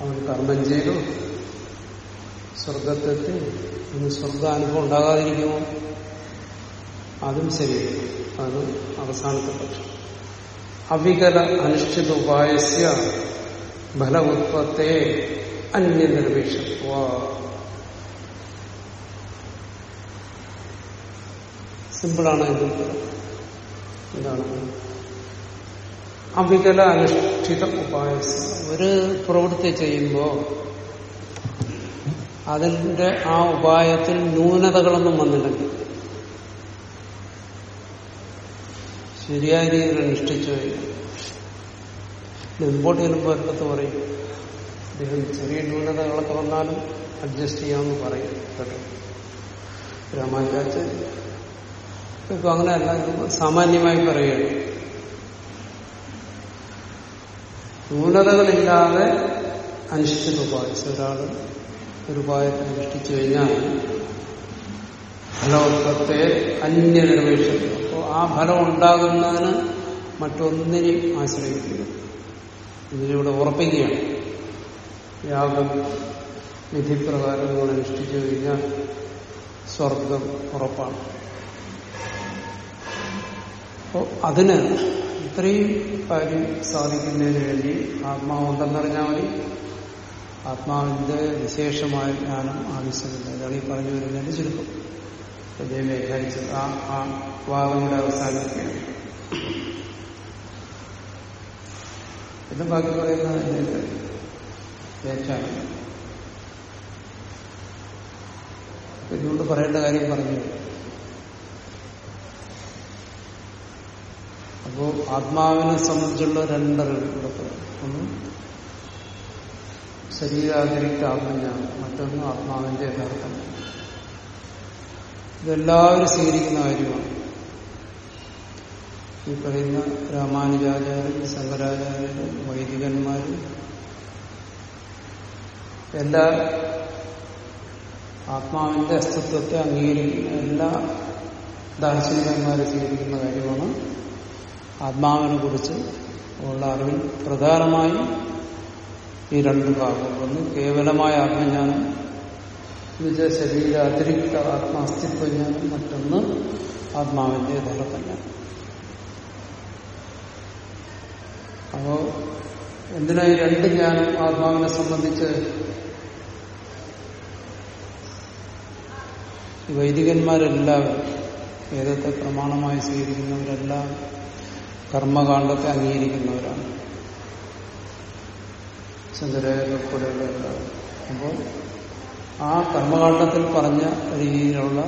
അവൻ കർമ്മം ചെയ്തു സ്വർഗത്തെത്തി ഇനി സ്വർഗാനുഭവം ഉണ്ടാകാതിരിക്കുമോ? അതും ശരിയാണ്. അത് അവസാനത്തെ പക്ഷം. അവികല അനുഷ്ഠിത ഉപായസ്യ ഫല ഉത്പത്തെ സിമ്പിളാണ് ഇത്. എന്താണ് അവികല അനുഷ്ഠിത ഉപായസ്. ഒരു പ്രവൃത്തി ചെയ്യുമ്പോൾ അതിന്റെ ആ ഉപായത്തിൽ ന്യൂനതകളൊന്നും വന്നില്ലെങ്കിൽ ശരിയായ രീതിയിൽ അനുഷ്ഠിച്ചു കഴിഞ്ഞു. മുമ്പോട്ട് ചെല്ലുമ്പോൾ ഒരിടത്ത് പറയും അദ്ദേഹം ചെറിയ ന്യൂനതകളൊക്കെ വന്നാലും അഡ്ജസ്റ്റ് ചെയ്യാമെന്ന് പറയും. കേട്ടോ. രാമാചാര്യ ഇപ്പൊ അങ്ങനെയല്ല സാമാന്യമായി പറയുകയാണ്. ന്യൂനതകളില്ലാതെ അനുഷ്ഠിത ഉപായിച്ച ഒരാൾ ഒരു ഉപായത്തെ അനുഷ്ഠിച്ചു കഴിഞ്ഞാൽ ഫലോത്പത്തെ അന്യനിർവേഷം അപ്പോൾ ആ ഫലം ഉണ്ടാകുന്നതിന് മറ്റൊന്നിനെയും ആശ്രയിക്കുക ഇതിലൂടെ ഉറപ്പിക്കുകയാണ്. യാഗം വിധിപ്രകാരം നമ്മൾ അനുഷ്ഠിച്ചു കഴിഞ്ഞാൽ സ്വർഗം ഉറപ്പാണ്. അപ്പോൾ അതിന് ഇത്രയും കാര്യം സാധിക്കുന്നതിന് വേണ്ടി ആത്മാവുണ്ടെന്നറിഞ്ഞാൽ മതി. ആത്മാവിന്റെ വിശേഷമായ ജ്ഞാനം ആവശ്യമില്ല. ഇതാണ് ഈ പറഞ്ഞു വരുന്നതിന്റെ ചുരുക്കം. അദ്ദേഹം വ്യാഖ്യാനിച്ചത്. ആ ആ വാദം കൂടെ അവസാനിക്കുകയാണ് ഇത് ബാക്കി പറയുന്നത് അതിന്റെ വ്യാഖ്യാനം ഇതുകൊണ്ട് പറയേണ്ട കാര്യം പറഞ്ഞു. അപ്പോ ആത്മാവിനെ സംബന്ധിച്ചുള്ള രണ്ടറിവ് ഒന്ന് ശരീരാതിരിക്ത ആത്മജ്ഞാനം മറ്റൊന്ന് ആത്മാവിന്റെ യഥാർത്ഥം. ഇതെല്ലാവരും സ്വീകരിക്കുന്ന കാര്യമാണ്. ഈ പറയുന്ന രാമാനുജാചാര്യൻ ശങ്കരാചാര്യൻ വൈദികന്മാർ എല്ലാ ആത്മാവിന്റെ അസ്തിത്വത്തെ അംഗീകരിക്കുന്ന എല്ലാ ദാർശനികന്മാരെ സ്വീകരിക്കുന്ന കാര്യമാണ് ആത്മാവിനെ കുറിച്ച് ഉള്ള അറിവിൽ പ്രധാനമായി ഈ രണ്ട് ഭാഗം ഒന്ന് കേവലമായ ആത്മജ്ഞാനം എന്നുവെച്ചാൽ ശരീര അതിരിക്ത ആത്മാസ്തിത്വജ്ഞാനം മറ്റൊന്ന് ആത്മാവിന്റെ യഥാർത്ഥജ്ഞാനം. അപ്പോ എന്തിനാ ഈ രണ്ട് ജ്ഞാനം ആത്മാവിനെ സംബന്ധിച്ച് വൈദികന്മാരെല്ലാവരും വേദത്തെ പ്രമാണമായി സ്വീകരിക്കുന്നവരെല്ലാം കർമ്മകാണ്ഡത്തെ അംഗീകരിക്കുന്നവരാണ്. ശങ്കരാചാര്യ അപ്പോൾ ആ കർമ്മകാണ്ഡത്തിൽ പറഞ്ഞ രീതിയിലുള്ള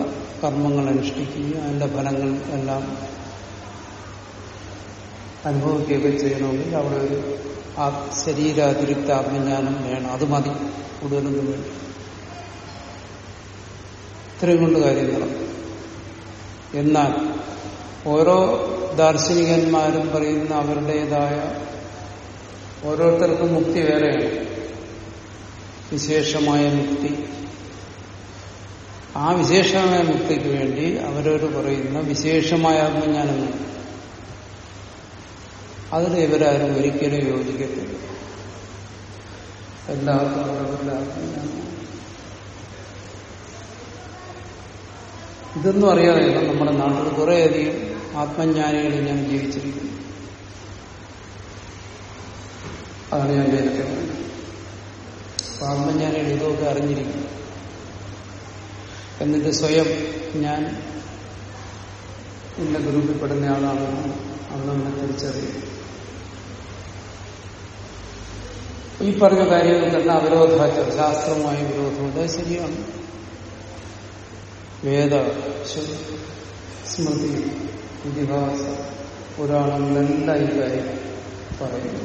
കർമ്മങ്ങൾ അനുഷ്ഠിക്കുകയും അതിന്റെ ഫലങ്ങൾ എല്ലാം അനുഭവിക്കുകയൊക്കെ ചെയ്യണമെങ്കിൽ അവിടെ ഒരു ആ ശരീരാതിരിക്ത ആത്മജ്ഞാനം വേണം. അത് മതി കൂടുതലൊന്നും വേണ്ട. ഇത്രയും കൊണ്ട് കാര്യം എന്നാൽ ഓരോ ദാർശനികന്മാരും പറയുന്ന അവരുടേതായ ഓരോരുത്തർക്കും മുക്തി വേറെയാണ്. വിശേഷമായ മുക്തി. ആ വിശേഷമായ മുക്തിക്ക് വേണ്ടി അവരോട് പറയുന്ന വിശേഷമായ ആത്മജ്ഞാനങ്ങൾ. അതിൽ ഇവരാരും ഒരിക്കലും യോജിക്കത്തില്ല. എല്ലാവർക്കും ആത്മജ്ഞാനം. ഇതൊന്നും അറിയാതെ നമ്മുടെ നാട്ടിൽ കുറേയധികം ആത്മജ്ഞാനികൾ ഞാൻ ജീവിച്ചിരിക്കുന്നു. അതാണ് ഞാൻ നേരത്തെ ആത്മജ്ഞാനികൾ ഇതൊക്കെ അറിഞ്ഞിരിക്കുന്നു എന്നിട്ട് സ്വയം ഞാൻ ഇന്ന ഗ്രൂപ്പിൽപ്പെടുന്ന ആളാണെന്ന് അന്ന് തിരിച്ചറിയും. ഈ പറഞ്ഞ കാര്യങ്ങൾക്കെല്ലാം അവരോധാച്ച ശാസ്ത്രവുമായി വിരോധമുണ്ട്. അത് ശരിയാണ്. വേദ സ്മൃതി ഇതിഹാസ പുരാണങ്ങളെല്ലാം ഈ കാര്യം പറയുന്നു.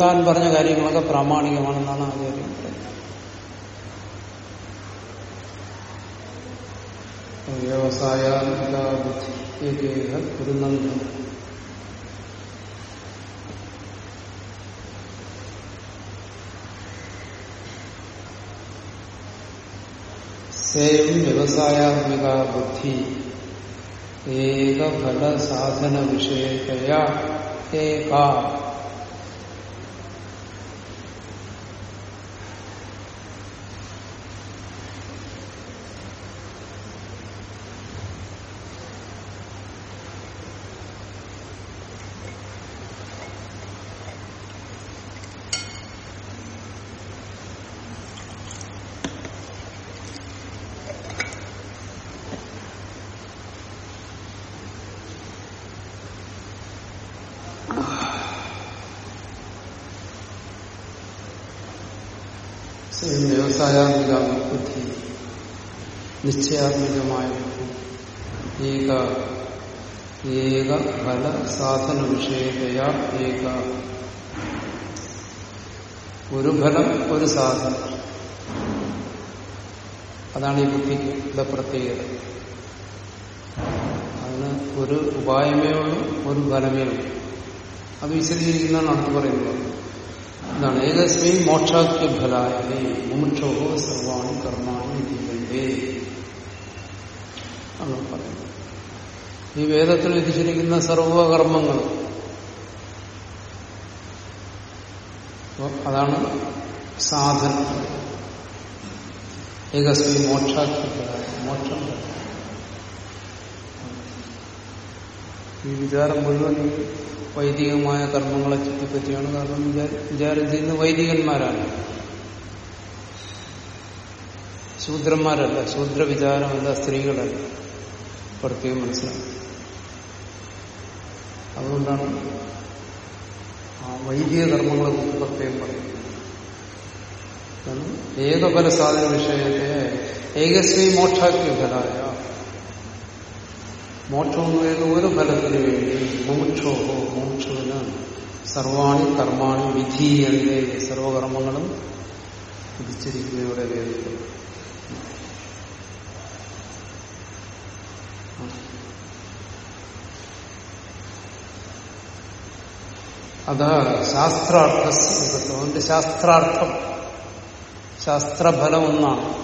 താൻ പറഞ്ഞ കാര്യങ്ങളൊക്കെ പ്രാമാണികമാണെന്നാണ് ആചാര്യം പറയുന്നത് വ്യവസായ ബുദ്ധി കുരുന്നന്ദ സേം വ്യവസായാത്മിക ബുദ്ധി? ഏകഫല സാധന വിഷയതയ ഏക വ്യവസായാത്മിക ബുദ്ധി നിശ്ചയാത്മികമായ ഏക ഏക ഫല സാധന വിഷയതയാ ഏക. ഒരു ഫലം ഒരു സാധനം. അതാണ് ഈ ബുദ്ധിയുടെ പ്രത്യേകത. അതിന് ഒരു ഉപായമേ ഉള്ളൂ ഒരു ഫലമേ ഉള്ളൂ. അത് വിശദീകരിക്കുന്നതാണ് അടുത്ത് പറയുന്നത്. എന്താണ് ഏകസ്മൈ മോക്ഷാഖ്യ ഫലായ മുമുക്ഷോ സർവാണി കർമാണി വിധിയന്തേ അങ്ങനെ പറയുന്നത് ഈ വേദത്തിൽ വിധിച്ചിരിക്കുന്ന സർവകർമ്മങ്ങൾ അതാണ് സാധനം. ഏകസ്വി മോക്ഷാഖ്യ മോക്ഷം ഈ വിചാരം മുഴുവൻ ഈ വൈദികമായ കർമ്മങ്ങളെ ചുറ്റിപ്പറ്റിയാണ്. കാരണം വിചാരം ചെയ്യുന്ന വൈദികന്മാരാണ്. ശൂദ്രന്മാരല്ല ശൂദ്ര വിചാരമല്ല സ്ത്രീകളല്ല. പ്രത്യേകം മനസ്സിലാക്കി അതുകൊണ്ടാണ് ആ വൈദിക കർമ്മങ്ങളെ കുറിച്ച് പ്രത്യേകം പറയുന്നത് ഏകഫല സാധന വിഷയത്തെ ഏകശ്രീ മോക്ഷാക്കിയ ഫലായ മോക്ഷം എന്ന് പറയുന്ന ഒരു ഫലത്തിന് വേണ്ടി മോക്ഷോഹോ മോക്ഷവിന് സർവാണി കർമാണി വിധീയന്റെ സർവകർമ്മങ്ങളും വിധിച്ചിരിക്കുന്നവരുടെ വേദിക്കും അത് ശാസ്ത്രാർത്ഥ അവന്റെ ശാസ്ത്രാർത്ഥം. ശാസ്ത്രഫലം ഒന്നാണ്.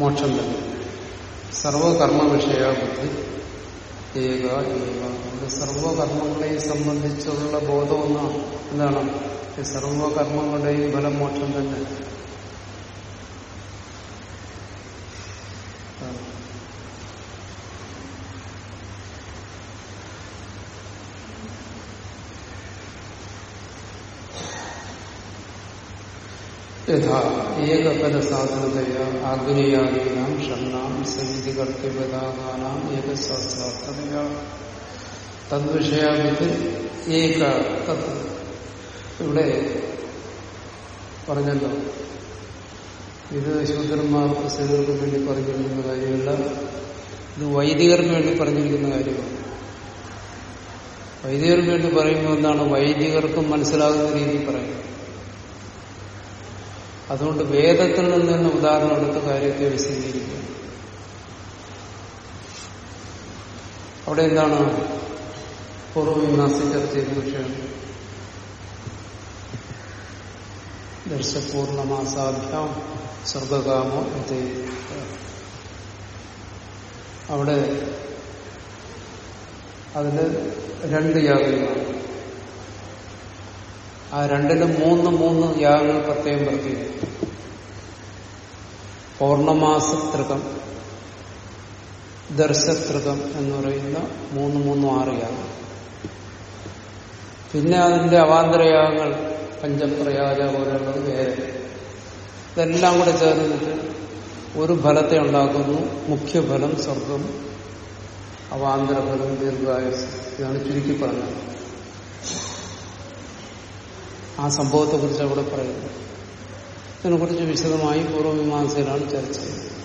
മോക്ഷം തന്നെ. സർവകർമ്മ വിഷയ ബുദ്ധി ഏക ഏക അതുകൊണ്ട് സർവകർമ്മങ്ങളെയും സംബന്ധിച്ചുള്ള ബോധം ഒന്നാണ്. എന്താണ്? സർവകർമ്മങ്ങളുടെയും ഫലം മോക്ഷം തന്നെ. യഥാ ഏകഫല സാധനതയ ആഗ്നേയാദീനാം ഷണ്ണാം സവിധി കർത്തവ്യതാകാനാം ഏകശാസ്ത്രാർത്ഥതയ തദ്വിഷയാവിധി ഏക തത് ഇവിടെ പറഞ്ഞല്ലോ. ഇത് ശൂദ്രന്മാർക്ക് സ്ത്രീകൾക്ക് വേണ്ടി പറഞ്ഞിരിക്കുന്ന കാര്യമല്ല. ഇത് വൈദികർക്ക് വേണ്ടി പറഞ്ഞിരിക്കുന്ന കാര്യമാണ്. വൈദികർക്ക് വേണ്ടി പറയുമ്പോൾ എന്താണ്? വൈദികർക്കും മനസ്സിലാകുന്ന രീതിയിൽ പറയുന്നത് അതുകൊണ്ട് വേദത്തിൽ നിന്ന് തന്നെ ഉദാഹരണം എടുത്ത് കാര്യത്തെ വിശദീകരിക്കുക അവിടെ എന്താണ് ചെയ്ത വിഷയം? ദർശപൂർണമാസാഭ്യാം സ്വർഗകാമോ അവിടെ അതിന് രണ്ട് യാഗങ്ങളാണ്. ആ രണ്ടിലും മൂന്ന് മൂന്ന് യാഗങ്ങൾ പ്രത്യേകം പ്രത്യേകം. പൗർണമാസത്രികം ദർശത്രികം എന്ന് പറയുന്ന മൂന്ന് മൂന്ന് ആറ് യാഗം പിന്നെ അതിന്റെ അവാന്തരയാഗങ്ങൾ പഞ്ചപ്രയാജ പോലെയുള്ളത് വേറെ. ഇതെല്ലാം കൂടെ ചേർന്നിട്ട് ഒരു ഫലത്തെ ഉണ്ടാക്കുന്നു. മുഖ്യഫലം സ്വർഗം അവാന്തരഫലം ദീർഘായുസ് ഇതാണ് ചുരുക്കി പറഞ്ഞത്. ആ സംഭവത്തെ കുറിച്ച് അവിടെ പറയുന്നു. ഇതിനെക്കുറിച്ച് വിശദമായി പൂർവമീമാംസയിലാണ് ചർച്ച ചെയ്യുന്നത്.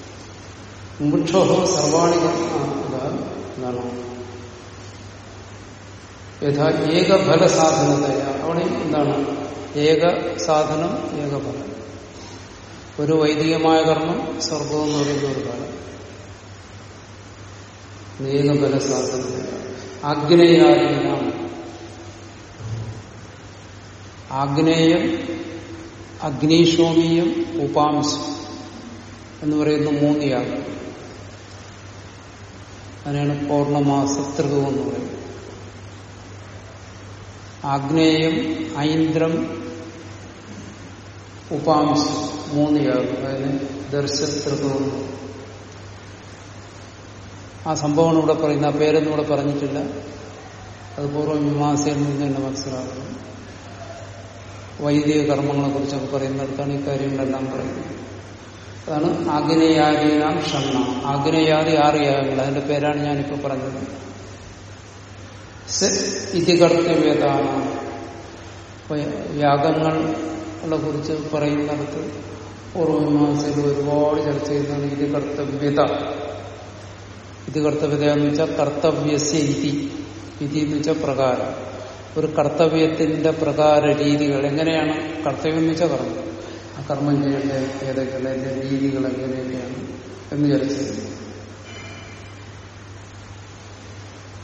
മുമുക്ഷോ സർവാണി എന്താണ്? യഥാ ഏകഫല സാധനതയ അവിടെ എന്താണ്? ഏക സാധനം ഏകഫലം. ഒരു വൈദികമായ കർമ്മം സ്വർഗം എന്ന് പറയുന്ന ഒരു കാലം. ഏകഫല സാധനതയ ആഗ്നേയാദീനാണ് ആഗ്നേയം അഗ്നിശോമീയം ഉപാംസം എന്ന് പറയുന്ന മൂന്ന് യാഗം. അതിനാണ് പൗർണമാസത്രികം എന്ന് പറയുന്നത്. ആഗ്നേയം ഐന്ദ്രം ഉപാംസം മൂന്ന് യാഗം. അതിന് ദർശത്രികം ആ സംഭവമാണ് ഇവിടെ പറയുന്നത് ആ പേരൊന്നും ഇവിടെ പറഞ്ഞിട്ടില്ല. അത് പൂർവമീമാസയിൽ നിന്ന് തന്നെ മനസ്സിലാക്കണം വൈദിക കർമ്മങ്ങളെ കുറിച്ച് നമുക്ക് പറയുന്നിടത്താണ് ഈ കാര്യങ്ങളെല്ലാം പറയുന്നത്. അതാണ് അഗ്നയാദിനാം ഷണ്ണ. അഗ്നയാദി ആറ് യാഗങ്ങൾ. അതിന്റെ പേരാണ് ഞാനിപ്പോ പറഞ്ഞത്. ഇത് കർത്തവ്യതാണ്. യാഗങ്ങളെ കുറിച്ച് പറയുന്നിടത്ത് പൂർവമീമാസയിൽ ഒരുപാട് ചർച്ച ചെയ്യുന്നതാണ് ഇത് കർത്തവ്യത. ഇത് കർത്തവ്യത എന്ന് വെച്ചാൽ കർത്തവ്യസ്യ ഇതി. ഇതി എന്ന് വെച്ചാൽ പ്രകാരം. ഒരു കർത്തവ്യത്തിന്റെ പ്രകാര രീതികൾ. എങ്ങനെയാണ് കർത്തവ്യം എന്ന് വെച്ചാൽ കർമ്മം. ആ കർമ്മം ചെയ്യേണ്ട ഏതൊക്കെയുള്ള എന്റെ രീതികൾ എങ്ങനെയൊക്കെയാണ് എന്ന് ചർച്ച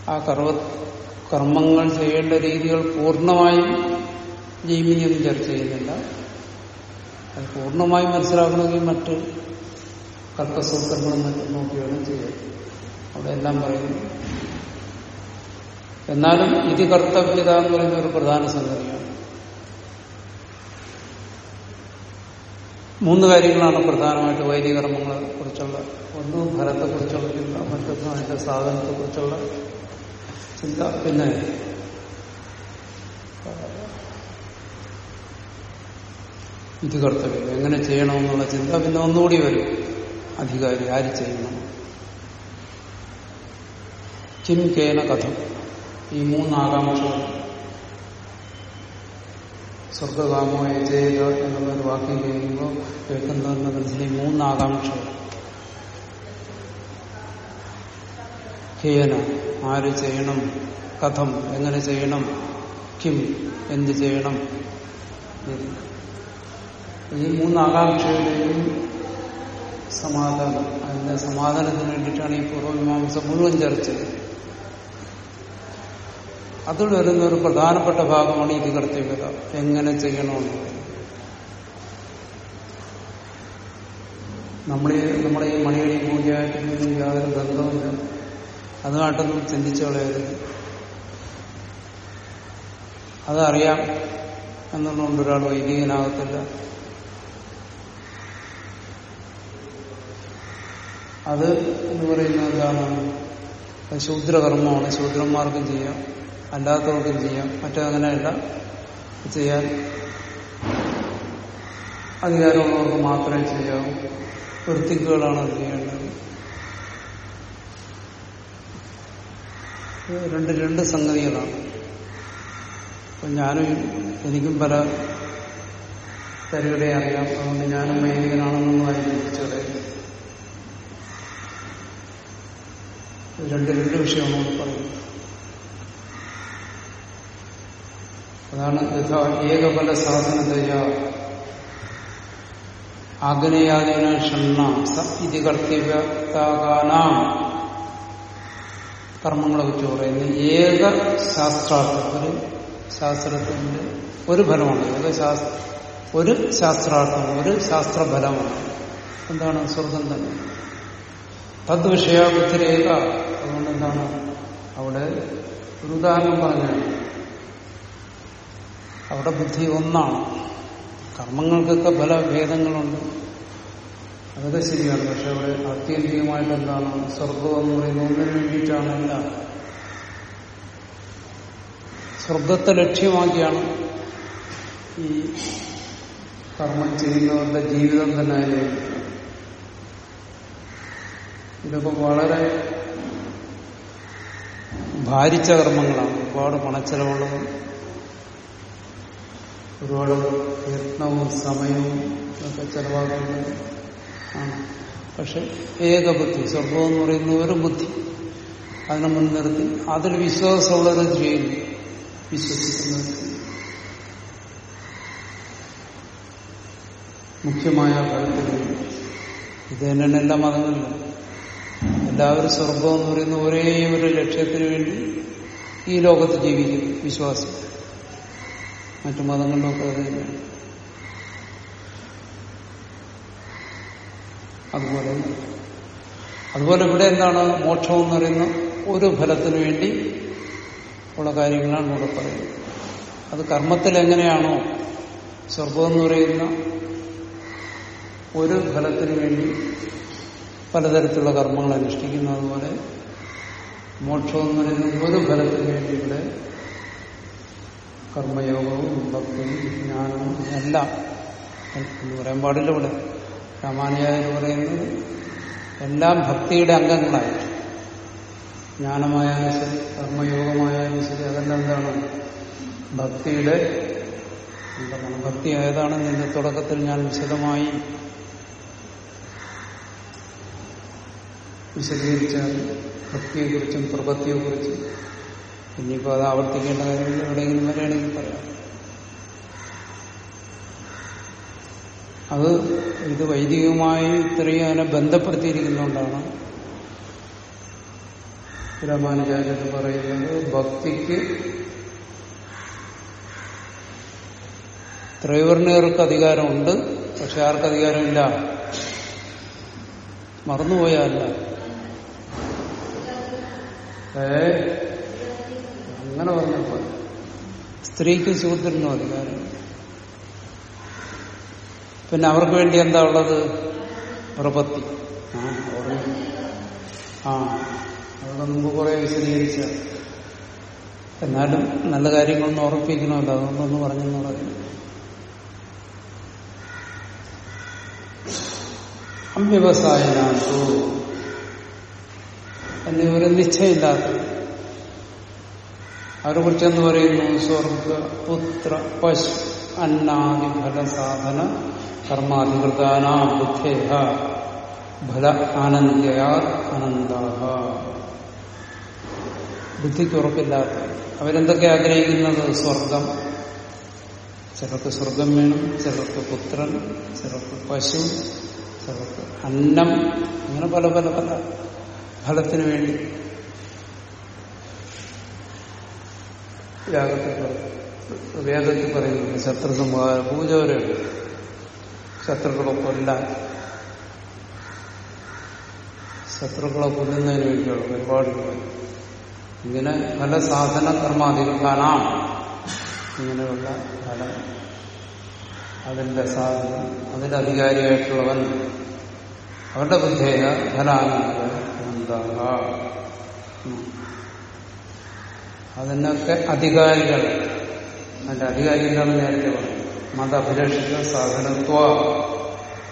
ആ കർമ്മ കർമ്മങ്ങൾ ചെയ്യേണ്ട രീതികൾ പൂർണമായും ജൈമിനിയൊന്നും ചർച്ച ചെയ്യുന്നില്ല. അത് പൂർണമായും മനസ്സിലാക്കണമെങ്കിൽ മറ്റ് കർക്കസൂത്രങ്ങളും മറ്റും നോക്കിയാണ് ചെയ്യുക. അവിടെ എല്ലാം പറയുന്നു. എന്നാലും ഇത് കർത്തവ്യത എന്ന് പറയുന്ന ഒരു പ്രധാന സംഗതിയാണ്. മൂന്ന് കാര്യങ്ങളാണ് പ്രധാനമായിട്ട് വൈദിക കർമ്മങ്ങളെ കുറിച്ചുള്ള. ഒന്ന് ഫലത്തെക്കുറിച്ചുള്ള ചിന്ത മറ്റൊന്ന് അതിന്റെ സാധനത്തെക്കുറിച്ചുള്ള ചിന്ത. പിന്നെ ഇത് കർത്തവ്യം എങ്ങനെ ചെയ്യണമെന്നുള്ള ചിന്ത. പിന്നെ ഒന്നുകൂടി വരും. അധികാരി ആര് ചെയ്യണം? ചിൻകേന കേന കഥം. ഈ മൂന്നാകാംക്ഷകൾ. സ്വർഗകാമോ യജേത എന്നുള്ള ഒരു വാക്യം കേൾക്കുമ്പോൾ കേൾക്കുന്നതെന്ന് മൂന്ന് ആകാംക്ഷകൾ ഹേന ആര് ചെയ്യണം? കഥം എങ്ങനെ ചെയ്യണം? കിം എന്ത് ചെയ്യണം? ഈ മൂന്ന് ആകാംക്ഷയുടെയും സമാധാനം അതിന്റെ സമാധാനത്തിന് വേണ്ടിയിട്ടാണ് ഈ പൂർവമീമാംസ മുഴുവൻ ചർച്ച അതിൽ വരുന്ന ഒരു പ്രധാനപ്പെട്ട ഭാഗമാണ് ഇത് കർത്തവ്യത എങ്ങനെ ചെയ്യണമെന്ന്. നമ്മൾ നമ്മുടെ ഈ മണിയടി പൂജയായിട്ട് യാതൊരു ബന്ധവുമില്ല. അതുമായിട്ടൊന്നും ചിന്തിച്ചു കളയരുത്. അതറിയാം എന്നുള്ളതുകൊണ്ട് ഒരാൾ വൈദികനാകത്തില്ല അത് എന്ന് പറയുന്നത് എന്താണ് ശൂദ്രകർമ്മമാണ്. ശൂദ്രന്മാർക്കും ചെയ്യാം. അല്ലാത്തവർക്കും ചെയ്യാം. മറ്റേ അങ്ങനെയല്ല ചെയ്യാൻ അധികാരമുള്ളവർക്ക് മാത്രമേ ചെയ്യാവൂ. വൃത്തിക്കുകളാണ് അത് ചെയ്യേണ്ടത്. രണ്ട് രണ്ട് സംഗതികളാണ്. അപ്പൊ ഞാനും എനിക്കും പല തരികടെ അറിയാം. അതുകൊണ്ട് ഞാനും വൈദികനാണെന്നൊന്നും ചിന്തിച്ചത് രണ്ട് രണ്ട് വിഷയമാണ് പറയുന്നത്. അതാണ് യഥാ ഏകഫല സാധനതയ ആഗ്നേയാദീന ഷണ്ണ സ ഇതി കർമ്മങ്ങളെ വെച്ച് പറയുന്നത് ഏക ശാസ്ത്രാർത്ഥം ഒരു ശാസ്ത്രത്തിന്റെ ഒരു ഫലമാണ്. ഏക ഒരു ശാസ്ത്രാർത്ഥം ഒരു ശാസ്ത്രഫലമാണ്. എന്താണ്? സ്വർഗം തന്നെ. തദ് വിഷയ ബുദ്ധിരേഖ അതുകൊണ്ട് എന്താണ്? അവിടെ ഒരു ഉദാഹരണം പറഞ്ഞാൽ അവിടെ ബുദ്ധി ഒന്നാണ്. കർമ്മങ്ങൾക്കൊക്കെ പല ഭേദങ്ങളുണ്ട്. അതൊക്കെ ശരിയാണ്. പക്ഷെ അവിടെ ആത്യന്തികമായിട്ട് എന്താണ്? സ്വർഗം എന്ന് പറയുന്നത് ഒന്നിനു വേണ്ടിയിട്ടാണല്ല. സ്വർഗത്തെ ലക്ഷ്യമാക്കിയാണ് ഈ കർമ്മം ചെയ്യുന്നവരുടെ ജീവിതം തന്നെ ആയിരിക്കും ഇതൊക്കെ വളരെ ഭാരിച്ച കർമ്മങ്ങളാണ്. ഒരുപാട് പണച്ചെലവുള്ളതും ഒരുപാട് യത്നവും സമയവും ഒക്കെ ചെലവാക്കുന്നത് ആണ്. പക്ഷെ ഏകബുദ്ധി സ്വർഗം എന്ന് പറയുന്ന ഒരു ബുദ്ധി. അതിനെ മുൻനിർത്തി അതിൽ വിശ്വാസമുള്ളത് ചെയ്യുന്നു വിശ്വസിക്കുന്നത്. മുഖ്യമായ കാര്യത്തിൽ ഇത് തന്നെയാണ് എല്ലാ മതങ്ങളിലും. എല്ലാവരും സ്വർഗം എന്ന് പറയുന്ന ഒരേ ഒരു ലക്ഷ്യത്തിന് വേണ്ടി ഈ ലോകത്ത് ജീവിക്കുന്നു വിശ്വാസം. മറ്റു മതങ്ങളിലൊക്കെ തന്നെയാണ് അതുപോലെ അതുപോലെ ഇവിടെ എന്താണ് മോക്ഷം എന്ന് പറയുന്ന ഒരു ഫലത്തിന് വേണ്ടി ഉള്ള കാര്യങ്ങളാണ് ഇവിടെ പറയുന്നത്. അത് കർമ്മത്തിൽ എങ്ങനെയാണോ സ്വർഗം എന്ന് പറയുന്ന ഒരു ഫലത്തിന് വേണ്ടി പലതരത്തിലുള്ള കർമ്മങ്ങൾ അനുഷ്ഠിക്കുന്നതുപോലെ മോക്ഷം എന്ന് പറയുന്ന ഒരു ഫലത്തിന് വേണ്ടി ഇവിടെ കർമ്മയോഗവും ഭക്തിയും ജ്ഞാനവും എല്ലാം എന്ന് പറയാൻ പാടില്ല ഇവിടെ. രാമാനുജാചാര്യ പറയുന്നത് എല്ലാം ഭക്തിയുടെ അംഗങ്ങളായിട്ട് ജ്ഞാനമായാലും ശരി കർമ്മയോഗമായാലും ശരി അതെല്ലാം എന്താണ്? ഭക്തിയുടെ എന്താണ് ഭക്തി ഏതാണെന്ന് ഇതിന്റെ തുടക്കത്തിൽ ഞാൻ വിശദമായി വിശദീകരിച്ചാൽ ഭക്തിയെക്കുറിച്ചും പ്രപത്തിയെക്കുറിച്ചും ഇനിയിപ്പോൾ അത് ആവർത്തിക്കേണ്ട കാര്യമില്ല. എവിടെയെങ്കിലും വരെയാണെങ്കിൽ പറയാം. അത് ഇത് വൈദികമായി ഇത്രയും അതിനെ ബന്ധപ്പെടുത്തിയിരിക്കുന്നതുകൊണ്ടാണ് രാമാനുചാര്യത്ത് പറയുന്നത് ഭക്തിക്ക് ത്രൈവർണയർക്ക് അധികാരമുണ്ട് പക്ഷെ ആർക്ക് അധികാരമില്ല? മറന്നുപോയല്ല ഏ? അങ്ങനെ പറഞ്ഞപ്പോ സ്ത്രീക്ക് ശൂദ്രനും അധികാരം? പിന്നെ അവർക്ക് വേണ്ടി എന്താ ഉള്ളത്? പ്രപത്തി. ആ ഓർമ്മ ആ അതൊക്കെ മുമ്പ് കുറെ വിശദീകരിച്ച. എന്നാലും നല്ല കാര്യങ്ങളൊന്നും ഉറപ്പിക്കണമല്ലോ. അതുകൊണ്ടൊന്ന് പറഞ്ഞെന്ന് പറയുന്നു. അവ്യവസായ എന്നിവര് നിശ്ചയമില്ലാത്ത അവരെ കുറിച്ച് എന്ന് പറയുന്നു സ്വർഗ പുത്ര പശു അന്നാദി ഫലസാധന കർമാധികൃതാന ബുദ്ധേഹ ഫല ആനന്ദയാ അനന്താഹ ബുദ്ധിക്ക് ഉറപ്പില്ലാത്ത അവരെന്തൊക്കെ ആഗ്രഹിക്കുന്നത്? സ്വർഗം. ചിലർക്ക് സ്വർഗം വേണം ചിലർക്ക് പുത്രൻ ചിലർക്ക് പശു ചിലർക്ക് അന്നം അങ്ങനെ പല പല പല ഫലത്തിന് വേണ്ടി. യാഗത്തിൽ വേദത്തിൽ പറയുന്നുണ്ട്. ശത്രു സംഹാര പൂജ വരെയുണ്ട് ശത്രുക്കളെ കൊല്ലാൻ ശത്രുക്കളെ കൊല്ലുന്നതിന് വേണ്ടിയുള്ള ഒരുപാട് ഇങ്ങനെ പല സാധന കർമാധികൾക്കാനാം ഇങ്ങനെയുള്ള പല അതിന്റെ സാധനം അതിന്റെ അധികാരിയായിട്ടുള്ളവൻ. അവരുടെ ബുദ്ധേയ ഫലാനന്ദ അതിനൊക്കെ അധികാരികൾ. അതിന്റെ അധികാരി എന്താണെന്ന് നേരത്തെ പറഞ്ഞു. മതഭിലഷിത സാധനത്വ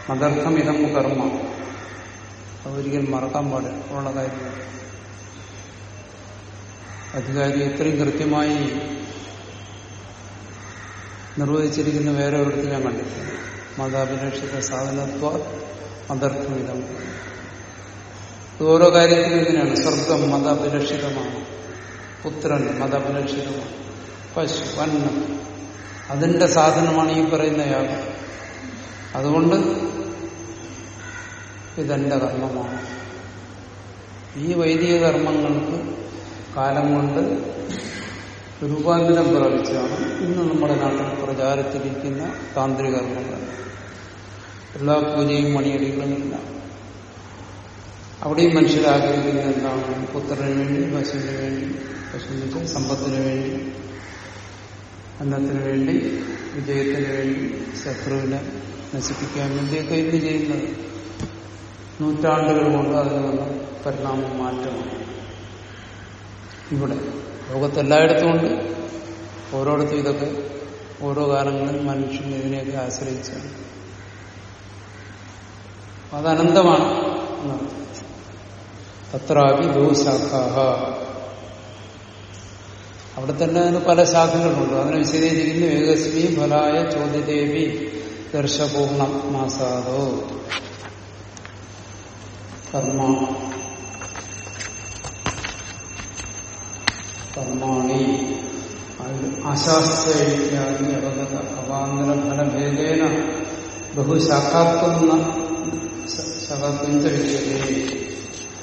മതർത്ഥമിതം കർമ്മ. അതൊരിക്കലും മറക്കാൻ പാടില്ല ഉള്ള കാര്യങ്ങൾ. അധികാരി ഇത്രയും കൃത്യമായി നിർവഹിച്ചിരിക്കുന്ന വേറെ ഒരിടത്ത് ഞാൻ കണ്ടിട്ടില്ല. മതാഭിലഷിത സാധനത്വ മതർത്ഥമിതം ഓരോ കാര്യത്തിലും ഇങ്ങനെയാണ്. സ്വർഗം മതാഭിലഷിതമാണ് പുത്രൻ മതപുരക്ഷിതമാണ് പശു വന്നം. അതിന്റെ സാധനമാണ് ഈ പറയുന്ന യാഗം അതുകൊണ്ട് ഇതെന്റെ കർമ്മമാണ്. ഈ വൈദിക കർമ്മങ്ങൾക്ക് കാലം കൊണ്ട് രൂപാന്തരം പ്രാപിച്ചാണ് ഇന്ന് നമ്മുടെ നാട്ടിൽ പ്രചാരത്തിലിരിക്കുന്ന താന്ത്രിക കർമ്മങ്ങൾ. എല്ലാ പൂജയും മണിയടികളും ഇല്ല. അവിടെയും മനുഷ്യരാഗ്രഹിക്കുന്നത് എന്താണ്? പുത്രന് വേണ്ടി പശുവിന് വേണ്ടി. പശുവിന് സമ്പത്തിന് വേണ്ടി അന്നത്തിന് വേണ്ടി വിജയത്തിന് വേണ്ടി ശത്രുവിനെ നശിപ്പിക്കാൻ വേണ്ടിയൊക്കെ ഇന്ന് ചെയ്യുന്നത്. നൂറ്റാണ്ടുകൾ കൊണ്ട് അതിൽ നിന്ന് പരിണാമം മാറ്റമാണ്. ഇവിടെ ലോകത്തെല്ലായിടത്തും ഉണ്ട്. ഓരോടത്തും ഇതൊക്കെ ഓരോ കാലങ്ങളിൽ മനുഷ്യൻ ഇതിനെയൊക്കെ ആശ്രയിച്ചാണ്. അത് അനന്തമാണ്. എന്നർത്ഥം തത്രാവി ബഹുശാഖാഹ അവിടെ തന്നെ അതിന് പല ശാഖകളുണ്ട്. അതിനെ വിശദീകരിക്കുന്നു. ഏകസ്മി ഫലായ ചോദ്യദേവി ദർശപൂർണ മാസാദോ. കർമ്മ. കർമാണി. ആശാസ്ത്രീയാദി അവഗത അവാന്തര ഫലഭേദേന ബഹുശാഖാത്വം ശാഖാത്വം ചരിച്ചതേ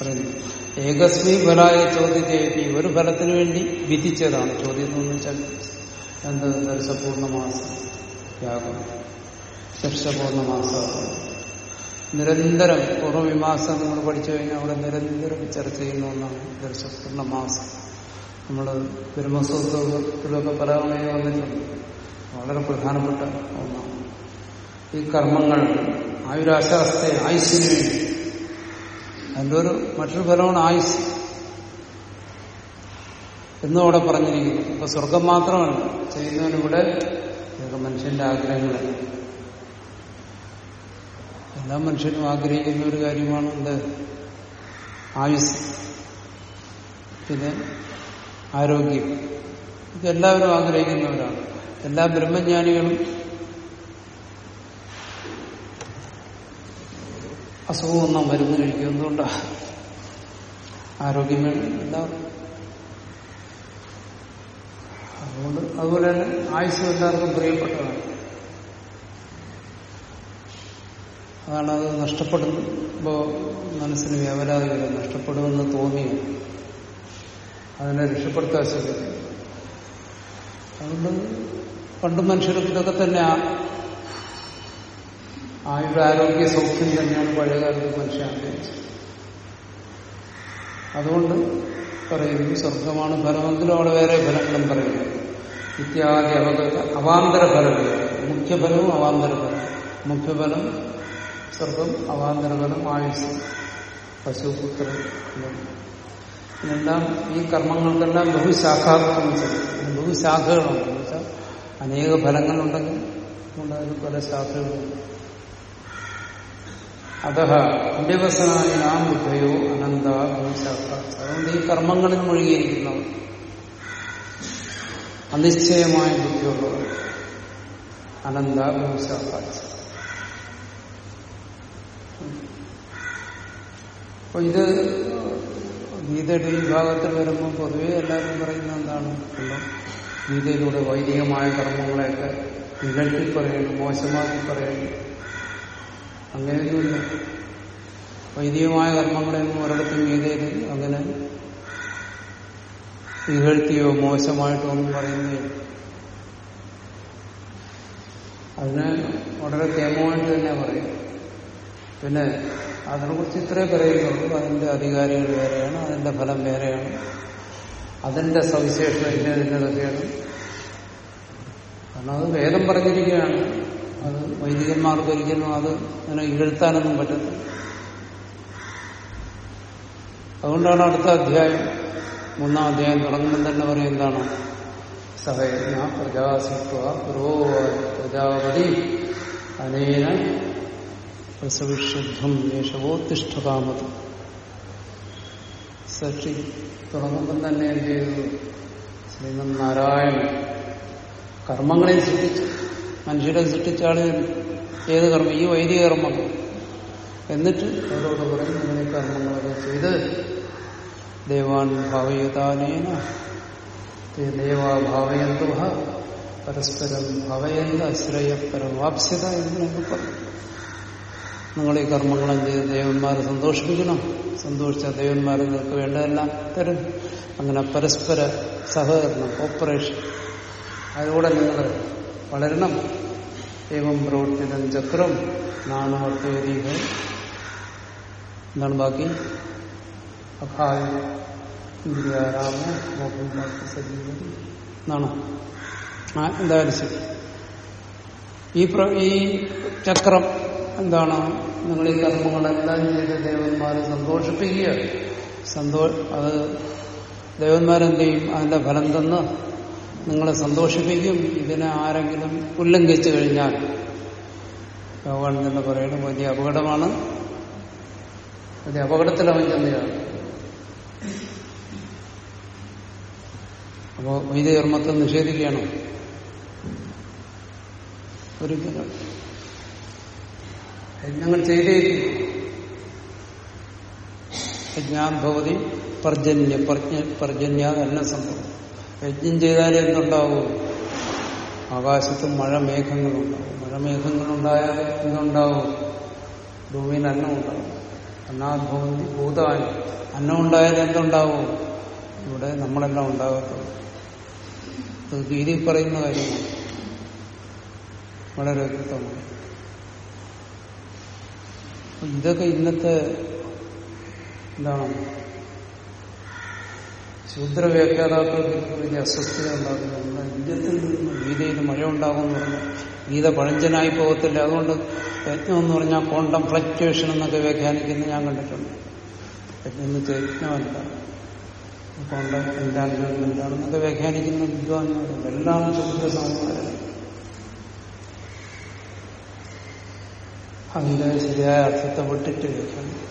പറയുന്നു ഏകസ്മി ഫലായ ചോദ്യത്തേപ്പി ഒരു ഫലത്തിന് വേണ്ടി വിധിച്ചതാണ് ചോദ്യം എന്ന് വെച്ചാൽ എന്ത് ദർശപൂർണമാസ യാഗം. ദർശപൂർണമാസം നിരന്തരം പൂർവമീമാസം നമ്മൾ പഠിച്ചു കഴിഞ്ഞാൽ അവിടെ നിരന്തരം ചർച്ച ചെയ്യുന്ന ഒന്നാണ്. ദർശപൂർണമാസം നമ്മൾ ബ്രഹ്മസൂത്രത്തിലൊക്കെ പല തവണയും വന്നിട്ടുണ്ട്. വളരെ പ്രധാനപ്പെട്ട ഒന്നാണ്. ഈ കർമ്മങ്ങൾ ആയുരാശാസ്തെ ആയുസ്സിന് വേണ്ടി അതിന്റെ ഒരു മറ്റൊരു ഫലമാണ് ആയുസ്. എന്നും അവിടെ പറഞ്ഞിരിക്കുന്നു. ഇപ്പൊ സ്വർഗം മാത്രമല്ല ചെയ്യുന്നതിലൂടെ ഇതൊക്കെ മനുഷ്യന്റെ ആഗ്രഹങ്ങളല്ല എല്ലാ മനുഷ്യനും ആഗ്രഹിക്കുന്ന ഒരു കാര്യമാണ് എന്ത് ആയുസ്. പിന്നെ ആരോഗ്യം. ഇതെല്ലാവരും ആഗ്രഹിക്കുന്നവരാണ്. എല്ലാ ബ്രഹ്മജ്ഞാനികളും അസുഖം വന്നാൽ മരുന്ന് കഴിക്കും. എന്തുകൊണ്ടാണ് ആരോഗ്യം ഉണ്ടാവും അതുകൊണ്ട് അതുപോലെ തന്നെ ആയുസ് എല്ലാവർക്കും പ്രിയപ്പെട്ടതാണ്. അതാണ് അത് നഷ്ടപ്പെടുമ്പോൾ മനസ്സിന് വരും നഷ്ടപ്പെടുമെന്ന് തോന്നി അതിനെ രക്ഷപ്പെടുത്താൻ ശ്രമിക്കും അതുകൊണ്ട് പണ്ട് മനുഷ്യർക്ക് ഇതൊക്കെ തന്നെ ആയുരാരോഗ്യ സൗഖ്യം തന്നെയാണ് പഴയകാലത്ത് മനുഷ്യൻ ആഗ്രഹിച്ചത് അതുകൊണ്ട് പറയുന്നു സ്വർഗമാണ് ഫലമെങ്കിലും അവിടെ വേറെ ഫലങ്ങളും പറയുന്നു ഇത്യാദി അവഗത അവാന്തര ഫലങ്ങൾ മുഖ്യഫലവും അവാന്തര ഫലം. മുഖ്യഫലം സ്വർഗം അവാന്തര ഫലം ആയുസ്. പശുപുത്രൻ ഇതെല്ലാം ഈ കർമ്മങ്ങൾക്കെല്ലാം ബഹുശാഖാത്മകം ബഹുശാഖകളുണ്ട് എന്നുവെച്ചാൽ അനേക ഫലങ്ങളുണ്ടെങ്കിൽ അതുകൊണ്ട് അതിന് പല ശാഖകളുണ്ട്. അതഹ അന്യവസനായ നാം ബുദ്ധയോ അനന്ത അതുകൊണ്ട് ഈ കർമ്മങ്ങളിൽ മുഴുകിയിരിക്കുന്നവർ। അനിശ്ചയമായ ബുദ്ധിയുള്ളവർ। അനന്ത ബഹുശാഖ അപ്പൊ ഇത് ഗീതയുടെ ഈ ഭാഗത്തിൽ വരുമ്പോൾ പൊതുവെ എല്ലാവരും പറയുന്ന എന്താണ്? ഗീതയിലൂടെ വൈദികമായ കർമ്മങ്ങളെയൊക്കെ ഇകഴ്ത്തി പറയുന്നു മോശമാക്കി പറയുന്നു അങ്ങനെയൊന്നുമില്ല. വൈദികമായ കർമ്മങ്ങളെയൊന്നും ഒരിടത്തും ഗീതയിൽ അങ്ങനെ ഇകഴ്ത്തിയോ മോശമായിട്ടോ ഒന്നും പറയുന്നില്ല അതിന് വളരെ കേമമായിട്ട് തന്നെ പറയും. പിന്നെ അതിനെക്കുറിച്ച് ഇത്രേ പറയുന്നുള്ളൂ. അതിന്റെ അധികാരികൾ വേറെയാണ് അതിന്റെ ഫലം വേറെയാണ്. അതിന്റെ സവിശേഷത ഇന്നതിന്റെതൊക്കെയാണ് കാരണം അത് വേദം പറഞ്ഞിരിക്കുകയാണ്. അത് വൈദികന്മാർക്ക് ഒരിക്കലും അത് അതിനെ ഇഴുത്താനൊന്നും പറ്റത്തില്ല. അതുകൊണ്ടാണ് അടുത്ത അധ്യായം മൂന്നാം അധ്യായം തുടങ്ങുമ്പോൾ തന്നെ പറയും എന്താണ്? സഹയജ്ഞ പ്രജാസിത്വ പുരോ പ്രജാപതി അനേന പ്രസവിശുദ്ധം യേശവോത്തിഷ്ഠതാമത്. സക്ഷി തുടങ്ങുമ്പം തന്നെ എന്ത് ചെയ്തു? ശ്രീമൻ നാരായണൻ കർമ്മങ്ങളെ സൃഷ്ടിച്ചു. മനുഷ്യരെ സൃഷ്ടിച്ചാണ് ഏത് കർമ്മം? ഈ വൈദിക കർമ്മം. എന്നിട്ട് അവരോട് പറയും ഇങ്ങനെ കർമ്മങ്ങളൊക്കെ ചെയ്ത് ദേവാൻ ഭാവയതാനേന. തേ ദേവാ ഭാവയന്തു പരസ്പരം ഭവയന്ത ശ്രേയപരമാപ്സ്യത എന്നൊക്കെ പറയും. നിങ്ങൾ ഈ കർമ്മങ്ങളും ചെയ്ത് ദേവന്മാരെ സന്തോഷിപ്പിക്കണം. സന്തോഷിച്ച ദേവന്മാരെ നിങ്ങൾക്ക് വേണ്ടതെല്ലാം. തരും. അങ്ങനെ പരസ്പര സഹകരണം കോപ്പറേഷൻ അതിലൂടെ നിങ്ങൾ വളരണം. ഏവം പ്രവർത്തിതം ചക്രം. നാണവർത്തേരീഹ എന്താണ് ബാക്കി? അഖായ മോഹം മോഹൻ സജീവൻ എന്നാണോ? ആ എന്തായാലും ശരി. ഈ ഈ ചക്രം എന്താണ്? നിങ്ങൾ ഈ കർമ്മങ്ങളെല്ലാം ചെയ്ത് ദേവന്മാരെ സന്തോഷിപ്പിക്കുക. സന്തോ അത് ദേവന്മാരെന്ത് ചെയ്യും? അതിന്റെ ഫലം തന്ന് നിങ്ങളെ സന്തോഷിപ്പിക്കും ഇതിനെ ആരെങ്കിലും ഉല്ലംഘിച്ചു കഴിഞ്ഞാൽ ഭഗവാൻ തന്നെ പറയുന്നത് വലിയ അപകടമാണ്. വലിയ അപകടത്തിൽ അവൻ ചെന്നതാണ് അപ്പോ വൈദ്യകർമ്മത്തെ നിഷേധിക്കണം. ഒരിക്കലും. യജ്ഞങ്ങൾ ചെയ്തേക്കും. യജ്ഞാൻ ഭവതി പർജന്യ പർജന്യ എന്ന സംഭവം. യജ്ഞം ചെയ്താലേ എന്തുണ്ടാവും ആകാശത്ത് മഴ മേഘങ്ങളുണ്ടാവും മഴ മേഘങ്ങളുണ്ടായാൽ എന്തുണ്ടാവും? ഭൂമിയിൽ അന്നം ഉണ്ടാവും അന്നാദ്ഭവന്തി ഭൂതാനി അന്നം ഉണ്ടായാൽ എന്തുണ്ടാവും? ഇവിടെ നമ്മളെല്ലാം ഉണ്ടാകത്തുള്ളൂ. ഗീതി പറയുന്ന കാര്യമാണ്. വളരെ വ്യക്തമാണ്. ഇതൊക്കെ ഇന്നത്തെ എന്താണ് ശൂദ്രവ്യാഖ്യാതാക്കൾക്ക് വലിയ അസ്വസ്ഥത ഉണ്ടാക്കുന്നത് ഇന്ത്യത്തിൽ നിന്ന് ഗീതയിൽ മഴ ഉണ്ടാകുമെന്ന് പറഞ്ഞു ഗീത പഴഞ്ചനായി പോകത്തില്ല. അതുകൊണ്ട് യജ്ഞം എന്ന് പറഞ്ഞാൽ കോണ്ടം ഫ്ലക്ച്വേഷൻ എന്നൊക്കെ വ്യാഖ്യാനിക്കുന്നത് ഞാൻ കണ്ടിട്ടുണ്ട്. യജ്ഞം എന്ന് യജ്ഞമല്ല. കോണ്ടം എന്താണ് എന്താണെന്നൊക്കെ വ്യാഖ്യാനിക്കുന്ന വിദ്വാന്മാരുണ്ട് എല്ലാം ശൂദ്ര സമൂഹമാണ് അതിന്റെ ശരിയായ അർത്ഥത്തെ വിട്ടിട്ട് വ്യാഖ്യാനിക്കും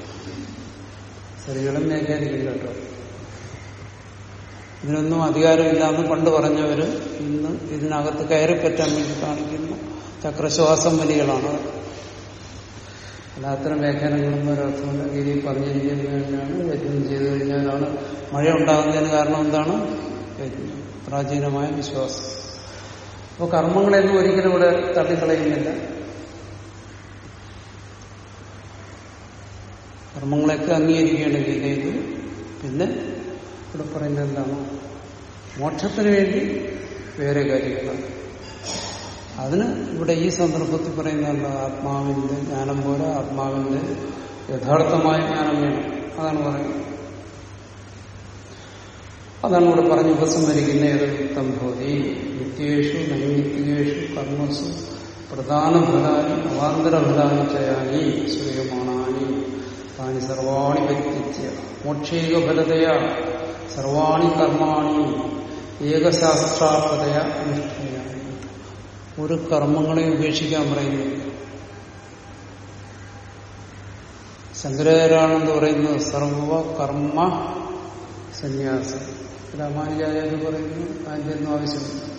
സ്ത്രീകളും വ്യാഖ്യാനിക്കില്ല കേട്ടോ. ഇതിനൊന്നും അധികാരമില്ലാന്ന് പണ്ട് പറഞ്ഞവര് ഇന്ന് ഇതിനകത്ത് കയറിപ്പറ്റാൻ വേണ്ടി കാണിക്കുന്നു. ചക്രശ്വാസം വലികളാണ് അല്ല അത്തരം വ്യാഖ്യാനങ്ങളൊന്നും ഒരർത്ഥമുള്ള രീതിയിൽ പറഞ്ഞിരിക്കുന്നത് തന്നെയാണ്. യജ്ഞം ചെയ്തു കഴിഞ്ഞാലാണ് മഴ ഉണ്ടാകുന്നതിന് കാരണം എന്താണ്? യജ്ഞം പ്രാചീനമായ വിശ്വാസം. അപ്പോൾ കർമ്മങ്ങളെയൊന്നും ഒരിക്കലും ഇവിടെ തള്ളിക്കളയുന്നില്ല. കർമ്മങ്ങളെയൊക്കെ അംഗീകരിക്കുകയാണ് ഗീതയിൽ പിന്നെ ഇവിടെ പറയുന്നത് എന്താണ് മോക്ഷത്തിന് വേണ്ടി വേറെ കാര്യങ്ങളാണ് അതിന് ഇവിടെ ഈ സന്ദർഭത്തിൽ പറയുന്ന എന്താ? ആത്മാവിന്റെ ജ്ഞാനം പോലെ ആത്മാവിന്റെ യഥാർത്ഥമായ ജ്ഞാനം വേണം. അതാണ് പറയുന്നത്. അതാണ് ഇവിടെ പറഞ്ഞ് ഉപസംഹരിക്കുന്ന ഏതുക്തം ഭൂതി നിത്യേഷു നൈമിത്യേഷു കർമ്മസു പ്രധാന ഫലാനി അവാന്തര ചയാനി ശ്രേയമാണാനി താനി സർവാണി വ്യക്തിത്യ മോക്ഷൈക ഫലതയാ സർവാണി കർമാണി ഏകശാസ്ത്രാർത്ഥതയ അനുഷ്ഠിയാണ് ഒരു കർമ്മങ്ങളെ ഉപേക്ഷിക്കാൻ പറയുന്നു. ശങ്കരാചാര്യാണെന്ന് പറയുന്നത് സർവ കർമ്മ സന്യാസം. എന്ന് പറയുന്നു അതിന്റെ ഒന്നും ആവശ്യമില്ല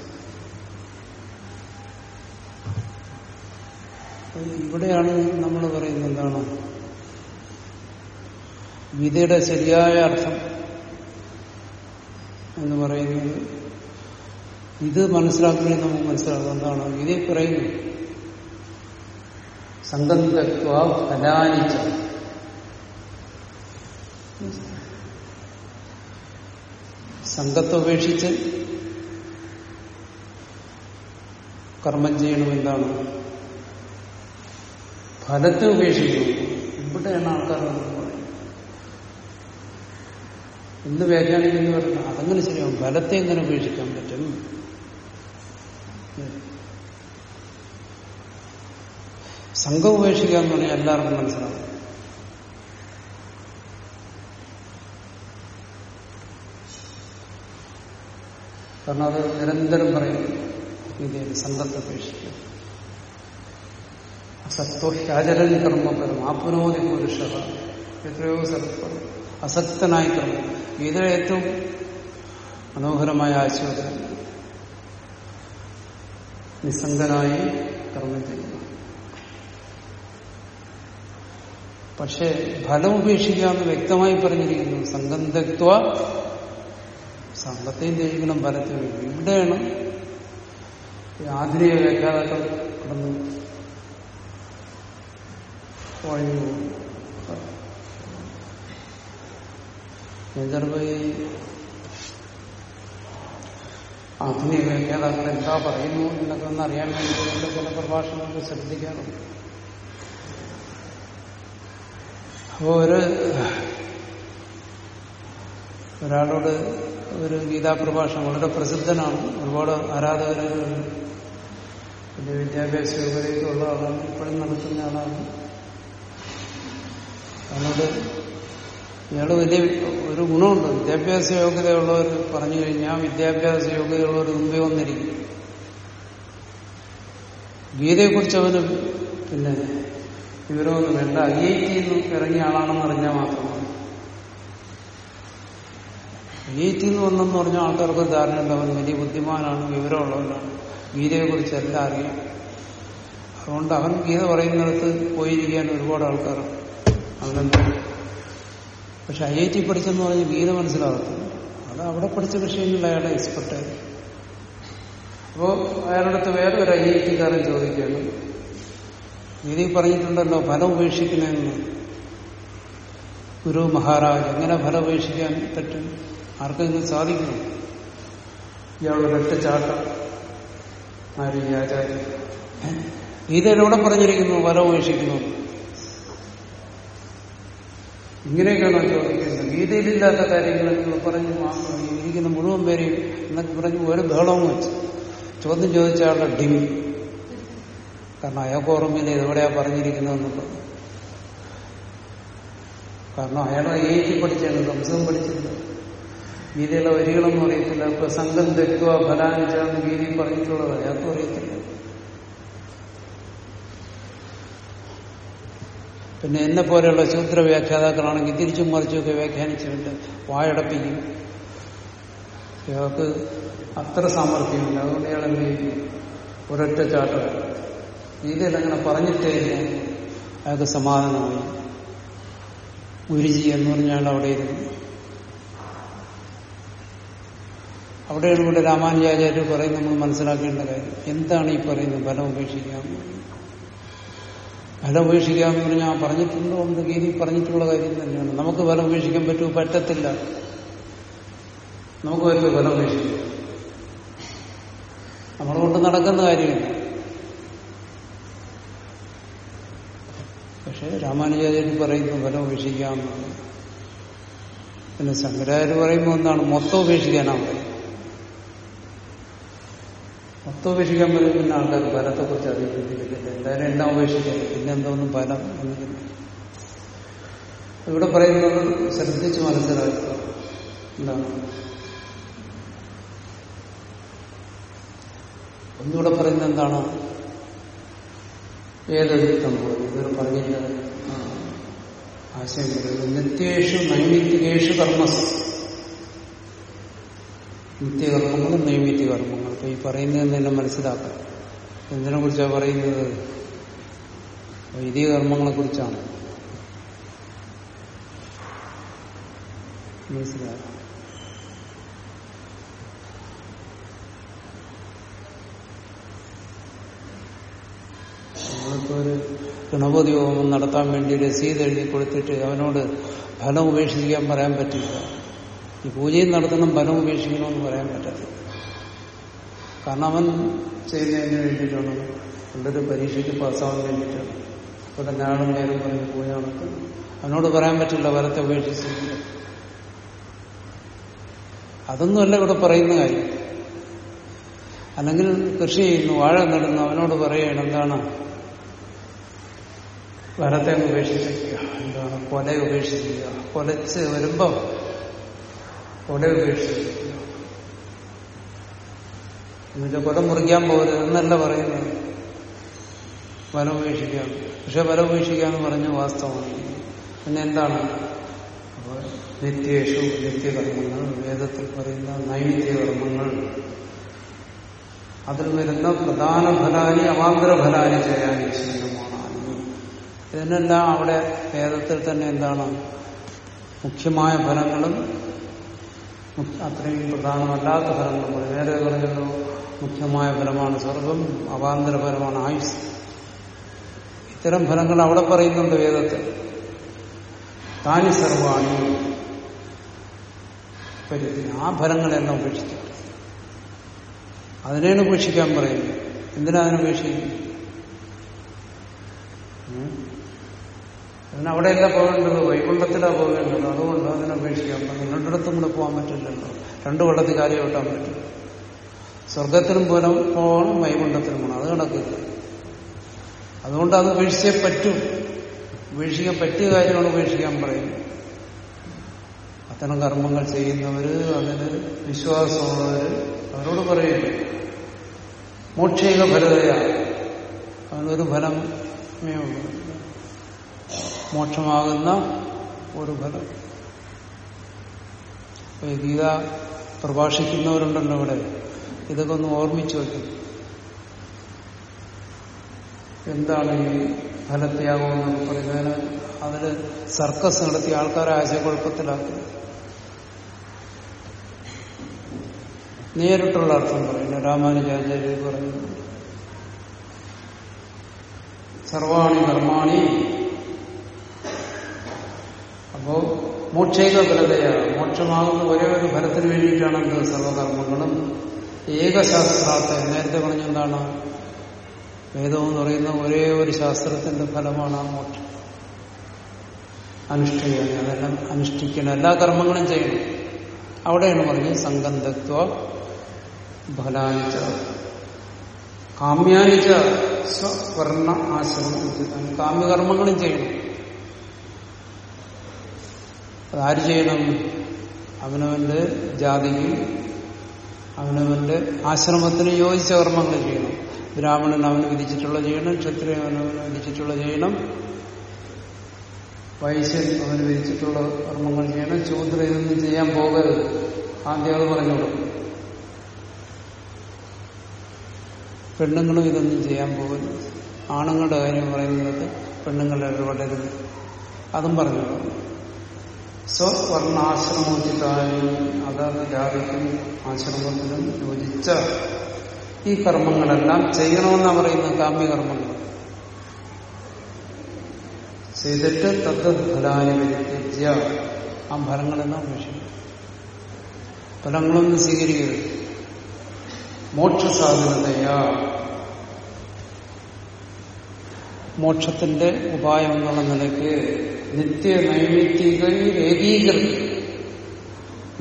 ഇവിടെയാണ് നമ്മൾ പറയുന്നത് എന്താണ്? ഗീതയുടെ ശരിയായ അർത്ഥം. എന്ന് പറയുന്നത് ഇത് മനസ്സിലാക്കണേ നമുക്ക് മനസ്സിലാക്കാം എന്താണ്? ഇതേ പറയുന്നു. സംഗന്ധത്വ ഫലാനിച്ച സംഘത്തെ ഉപേക്ഷിച്ച് കർമ്മം ചെയ്യണം എന്താണ്? ഫലത്തെ ഉപേക്ഷിക്കണം ഇവിടെയാണ് ആൾക്കാർ ഇന്ന് വ്യാഖ്യാനിക്കുന്നു പറഞ്ഞാൽ അതങ്ങനെ ശരിയാവും. ബലത്തെ എങ്ങനെ ഉപേക്ഷിക്കാൻ പറ്റും? സംഘം ഉപേക്ഷിക്കുക എന്ന് പറഞ്ഞാൽ എല്ലാവർക്കും മനസ്സിലാവും. കാരണം അത് നിരന്തരം പറയും ഇതിൽ സംഘത്തെ ഉപേക്ഷിക്കുക. സത്വ ഹ്യാചരൻ കർമ്മപരം ആപുനോതി പുരുഷ. എത്രയോ സ്ഥലത്ത് അസക്തനായി കർമ്മം ഗീത ഏറ്റവും മനോഹരമായ ആശ്വാസം നിസ്സംഗനായി കർമ്മം ചെയ്യുന്നു പക്ഷെ ഫലം ഉപേക്ഷിക്കാമെന്ന് വ്യക്തമായി പറഞ്ഞിരിക്കുന്നു. സംഘം തെക്വ സംഘത്തെയും ത്യജിക്കണം ഇവിടെയാണ് ആധുനിക വ്യാഖ്യാതാക്കൾ കിടന്നു ഒഴിഞ്ഞു പോകുന്നത്. ഞാൻ ചിലപ്പോ ഈ ആധുനിക വ്യാഖ്യാതാക്കൾ എന്താ പറയുന്നു എന്നൊക്കെ ഒന്ന് അറിയാൻ വേണ്ടി പല പ്രഭാഷണങ്ങൾ ശ്രദ്ധിക്കാറുണ്ട്. അപ്പോ ഒരു ഒരാളോട് ഒരു ഗീതാ പ്രഭാഷണം വളരെ പ്രസിദ്ധനാണ്. ഒരുപാട് ആരാധകരുണ്ട് വലിയ വിദ്യാഭ്യാസ ഉള്ള ആളാണ്. ഇപ്പോഴും നടത്തുന്ന ആളാണ്. അതിനോട് ഇയാൾ വലിയ ഒരു ഗുണമുണ്ട്. വിദ്യാഭ്യാസ യോഗ്യതയുള്ളവർ പറഞ്ഞു കഴിഞ്ഞാൽ വിദ്യാഭ്യാസ യോഗ്യതയുള്ളവർ മുമ്പേ വന്നിരിക്കും. ഗീതയെക്കുറിച്ച് അവന് പിന്നെ വിവരമൊന്നും വേണ്ട ഐ ഐ ടിയിൽ നിന്ന് ഇറങ്ങിയ ആളാണെന്ന് അറിഞ്ഞാൽ മാത്രം മതി. ഐ ഐ ടിയിൽ നിന്ന് വന്നെന്ന് പറഞ്ഞാൽ ആൾക്കാർക്ക് ധാരണയുണ്ട് അവൻ വലിയ ബുദ്ധിമാനാണ് വിവരമുള്ളവനാണ്. ഗീതയെക്കുറിച്ച് എല്ലാം അറിയാം. അതുകൊണ്ട് അവൻ ഗീത പറയുന്നിടത്ത് പോയിരിക്കാൻ ഒരുപാട് ആൾക്കാർ. അവനെന്താ? പക്ഷെ ഐ ഐ ടി പഠിച്ചെന്ന് പറഞ്ഞ് ഗീത മനസ്സിലാകത്തില്ല അത് അവിടെ പഠിച്ച വിഷയങ്ങളിൽ അയാളെ എക്സ്പെർട്ടായി അപ്പോ അയാളുടെ വേറെ ഒരു ഐ ഐ ടിക്കാരൻ ചോദിക്കുകയാണ്. ഗീതയിൽ പറഞ്ഞിട്ടുണ്ടല്ലോ ഫലം ഉപേക്ഷിക്കണമെന്ന് ഗുരു മഹാരാജ് എങ്ങനെ ഫലം ഉപേക്ഷിക്കാൻ പറ്റും? ആർക്കെങ്കിലും സാധിക്കണം ഇയാൾ ഒരൊറ്റ ചാട്ടം. ഈ ആചാര്യം. ഗീതയിലൂടെ പറഞ്ഞിരിക്കുന്നു ഫലം ഉപേക്ഷിക്കുന്നു. ഇങ്ങനെയൊക്കെയാണോ ചോദിക്കുന്നത്? ഗീതയിലില്ലാത്ത കാര്യങ്ങൾ പറഞ്ഞ് ഇരിക്കുന്ന മുഴുവൻ പേരെയും എന്നൊക്കെ പറഞ്ഞ് ഒരു ബഹളവും വെച്ച്. ചോദ്യം ചോദിച്ച ആളുടെ ഡിമി കാരണം അയാൾക്ക് ഓർമ്മയില്ല ഇതെവിടെയാ പറഞ്ഞു. കാരണം അയാളെ ഏറ്റി പഠിച്ചാണ് സംസ്കൃതം പഠിച്ചില്ല ഗീതയിലെ വരികളൊന്നും അറിയത്തില്ല. പ്രസംഗം തെക്കുക ഫലാനിച്ചാന്ന് ഗീതയിൽ പറഞ്ഞിട്ടുള്ളത് അയാൾക്കും അറിയത്തില്ല. പിന്നെ എന്നെ പോലെയുള്ള ശൂദ്ര വ്യാഖ്യാതാക്കളാണെങ്കിൽ തിരിച്ചും മറിച്ചുമൊക്കെ വ്യാഖ്യാനിച്ചുകൊണ്ട് വായടപ്പിക്കും. ഇയാൾക്ക് അത്ര സാമർഥ്യമില്ല. അതുകൊണ്ട് ഇയാൾ എന്ത് ചെയ്യും? ഒരൊറ്റ ചാട്ടം. ഗീതയിൽ പറഞ്ഞിട്ടേ അയാൾക്ക് സമാധാനമായി. ഗുരുജി എന്ന് പറഞ്ഞാൽ അവിടെ ഇരുന്നു. അവിടെയാണ് ഇവിടെ രാമാനുജാചാര്യ പറയും നമ്മൾ മനസ്സിലാക്കേണ്ട കാര്യം. എന്താണ് ഈ പറയുന്നത്? ഫലം ഉപേക്ഷിക്കാമെന്ന് ഫലം ഉപേക്ഷിക്കാമെന്ന് പറഞ്ഞാൽ പറഞ്ഞിട്ടുണ്ടോ എന്ന് ഗീതി പറഞ്ഞിട്ടുള്ള കാര്യം തന്നെയാണ്. നമുക്ക് ഫലം ഉപേക്ഷിക്കാൻ പറ്റുമോ പറ്റത്തില്ല. നമുക്ക് പറ്റുമോ ഫലം ഉപേക്ഷിക്കാം നമ്മളെ കൊണ്ട് നടക്കുന്ന കാര്യമില്ല. പക്ഷെ രാമാനുചാര്യർ പറയുന്നു ഫലം ഉപേക്ഷിക്കാമെന്നാണ് പിന്നെ ശങ്കരാചാര്യ പറയുമ്പോൾ എന്താണ്? മൊത്തം ഉപേക്ഷിക്കാനാണ് പറയും പിന്നെ ആൾക്കാർ ഫലത്തെക്കുറിച്ച് ചിന്തിക്കത്തില്ല എന്തായാലും എല്ലാം പിന്നെ എന്തോന്നും ഫലം എന്നില്ല ഇവിടെ പറയുന്നത് ശ്രദ്ധിച്ച് മനസ്സിലാക്കുക. എന്താണ്? ഒന്നുകൂടെ പറയുന്നത് എന്താണ്? ഏതൊരുത്തം പോലും. ഇവർ പറഞ്ഞില്ല. ആശയം നിത്യേഷു നൈമിത്തികേഷു കർമ്മസ്. നിത്യകർമ്മങ്ങളും നൈമിത്യ കർമ്മങ്ങളും അപ്പൊ ഈ പറയുന്നത് തന്നെ മനസ്സിലാക്കാം എന്തിനെ കുറിച്ചാണ് പറയുന്നത്? വൈദിക കർമ്മങ്ങളെ കുറിച്ചാണ് നമ്മളിപ്പോ ഒരു ഗണപതി ഹോമം നടത്താൻ വേണ്ടി രസീത് എഴുതി കൊടുത്തിട്ട് അവനോട് ഫലം ഉപേക്ഷിക്കാൻ പറയാൻ പറ്റില്ല. പൂജയും നടത്തണം ഫലം ഉപേക്ഷിക്കണമെന്ന് പറയാൻ പറ്റില്ല കാരണം അവൻ ചെയ്യുന്നതിന് വേണ്ടിയിട്ടാണ്. ഒരു പരീക്ഷയ്ക്ക് പാസ്സാവാൻ വേണ്ടിയിട്ടാണ്. ഇവിടെ ഞാനും നേരം പറഞ്ഞ് പൂജ നടത്തും അവനോട് പറയാൻ പറ്റില്ല ഫലത്തെ ഉപേക്ഷിച്ചില്ല അതൊന്നുമല്ല ഇവിടെ പറയുന്ന കാര്യം. അല്ലെങ്കിൽ കൃഷി ചെയ്യുന്നു വാഴ നടുന്നു അവനോട് പറയുകയാണ് എന്താണ്? വരത്തെ ഉപേക്ഷിച്ചിരിക്കുക എന്താണ്? കൊല ഉപേക്ഷിക്കുക കൊലച്ച് വരുമ്പം കൊല ഉപേക്ഷിക്കുക എന്നുവെച്ചാൽ കൊല മുറിക്കാൻ പോകരുത്. എന്നല്ല പറയുന്നത് വല ഉപേക്ഷിക്കാം. പക്ഷെ വനം ഉപേക്ഷിക്കാന്ന് പറഞ്ഞ വാസ്തവമാണ്. പിന്നെ എന്താണ്? നിത്യേഷു നിത്യകർമ്മങ്ങൾ വേദത്തിൽ പറയുന്ന നൈമിത്യകർമ്മങ്ങൾ. അതിൽ വരുന്ന പ്രധാന ഫലാനി അവാന്തര ഫലാനി ചെയ്യാൻ ശീലമാണ് ഇതിനെല്ലാം അവിടെ വേദത്തിൽ തന്നെ എന്താണ്? മുഖ്യമായ ഫലങ്ങളും അത്രയും പ്രധാനമല്ലാത്ത ഫലങ്ങളും നേരെ പറഞ്ഞല്ലോ. മുഖ്യമായ ഫലമാണ് സ്വർഗം അവാന്തര ഫലമാണ് ആയുസ്. ഇത്തരം ഫലങ്ങൾ അവിടെ പറയുന്നുണ്ട് വേദത്തിൽ. താനി സർവാണി. ആ ഫലങ്ങളെല്ലാം ഉപേക്ഷിച്ചിട്ട് അതിനെയാണ് ഉപേക്ഷിക്കാൻ പറയുന്നത്. എന്തിനാ അതിനെ അവിടെയല്ല പോകേണ്ടത്? വൈകുണ്ഠത്തിലാണ് പോകേണ്ടത്. അതുകൊണ്ട് അതിനപേക്ഷിക്കാം നിങ്ങളുടെ അടുത്തും കൂടെ പോകാൻ പറ്റില്ലല്ലോ. രണ്ടു വെള്ളത്തിൽ കാര്യം ഓട്ടാൻ പറ്റും. സ്വർഗത്തിനും പോലും പോകണം വൈകുണ്ഠത്തിനും പോകണം. അത് കണക്കില്ല അതുകൊണ്ട് അത് ഉപേക്ഷിച്ചേ പറ്റും. ഉപേക്ഷിക്കാൻ പറ്റിയ കാര്യമാണ് ഉപേക്ഷിക്കാൻ പറയുന്നത്. അത്തരം കർമ്മങ്ങൾ ചെയ്യുന്നവര് അതിന് വിശ്വാസമുള്ളവര് അവരോട് പറയുന്നു മോക്ഷിക ഫലതയാണ് അതിനൊരു ഫലമേ ഉള്ളൂ. മോക്ഷമാകുന്ന ഒരു ഫലം ഗീത പ്രഭാഷിക്കുന്നവരുണ്ടല്ലോ ഇവിടെ. ഇതൊക്കെ ഒന്ന് ഓർമ്മിച്ചു വയ്ക്കും എന്താണ് ഈ ഫലത്യാഗമെന്ന് പറയുന്നതിന് അതിൽ സർക്കസ് നടത്തി ആൾക്കാരെ ആശയക്കുഴപ്പത്തിലാക്കും. നേരിട്ടുള്ള അർത്ഥം പറയുന്നു. രാമാനുജാചാര്യ പറഞ്ഞു സർവാണി കർമാണി അപ്പോ മോക്ഷേക ഫലതയാണ് മോക്ഷമാകുന്ന ഒരേ ഒരു ഫലത്തിന് വേണ്ടിയിട്ടാണ് എന്ത് സർവകർമ്മങ്ങളും. ഏകശാസ്ത്രാർത്ഥ നേരത്തെ പറഞ്ഞെന്താണ്? വേദം എന്ന് പറയുന്ന ഒരേ ഒരു ശാസ്ത്രത്തിന്റെ ഫലമാണ് ആ മോക്ഷം അനുഷ്ഠിക്കുക അതെല്ലാം അനുഷ്ഠിക്കണം എല്ലാ കർമ്മങ്ങളും ചെയ്യണം. അവിടെയാണ് പറഞ്ഞത് സംഗന്ധത്വ ഫലാനിച്ച കാമ്യാനിച്ച സ്വവർണ ആശ്രമം. കാമ്യകർമ്മങ്ങളും ചെയ്യണം. അതാര് ചെയ്യണം? അവനവന്റെ ജാതിക്ക് അവനവന്റെ ആശ്രമത്തിന് യോജിച്ച കർമ്മങ്ങൾ ചെയ്യണം. ബ്രാഹ്മണൻ അവന് വിധിച്ചിട്ടുള്ള ചെയ്യണം ക്ഷത്രിയൻ അവനവന് വിധിച്ചിട്ടുള്ള ചെയ്യണം. വൈശ്യൻ അവന് വിധിച്ചിട്ടുള്ള കർമ്മങ്ങൾ ചെയ്യണം. ശൂദ്ര ഇതൊന്നും ചെയ്യാൻ പോകരുത്. ആദ്യം അത് പറഞ്ഞോളൂ പെണ്ണുങ്ങളും ഇതൊന്നും ചെയ്യാൻ പോകരുത്. ആണുങ്ങളുടെ കാര്യം പറയുന്നത് പെണ്ണുങ്ങളുടെ ഇടപെടരുത്. അതും പറഞ്ഞോളൂ സ്വവർണാശ്രമോചിതായും അതാത് ജാതിക്കും ആശ്രമത്തിനും യോജിച്ച ഈ കർമ്മങ്ങളെല്ലാം ചെയ്യണമെന്നാണ് പറയുന്നത് കാമ്യകർമ്മങ്ങൾ. ചെയ്തിട്ട് തദ്ദത് ഫലായ വ്യത്യജ്യ ആ ഫലങ്ങളെല്ലാം ഉപേക്ഷിക്കും. ഫലങ്ങളൊന്നും സ്വീകരിക്കരുത്. മോക്ഷസാധനതയാ. മോക്ഷത്തിന്റെ ഉപായം എന്നുള്ള നിലയ്ക്ക് നിത്യ നൈമിത്തിക ഏകീകൃതി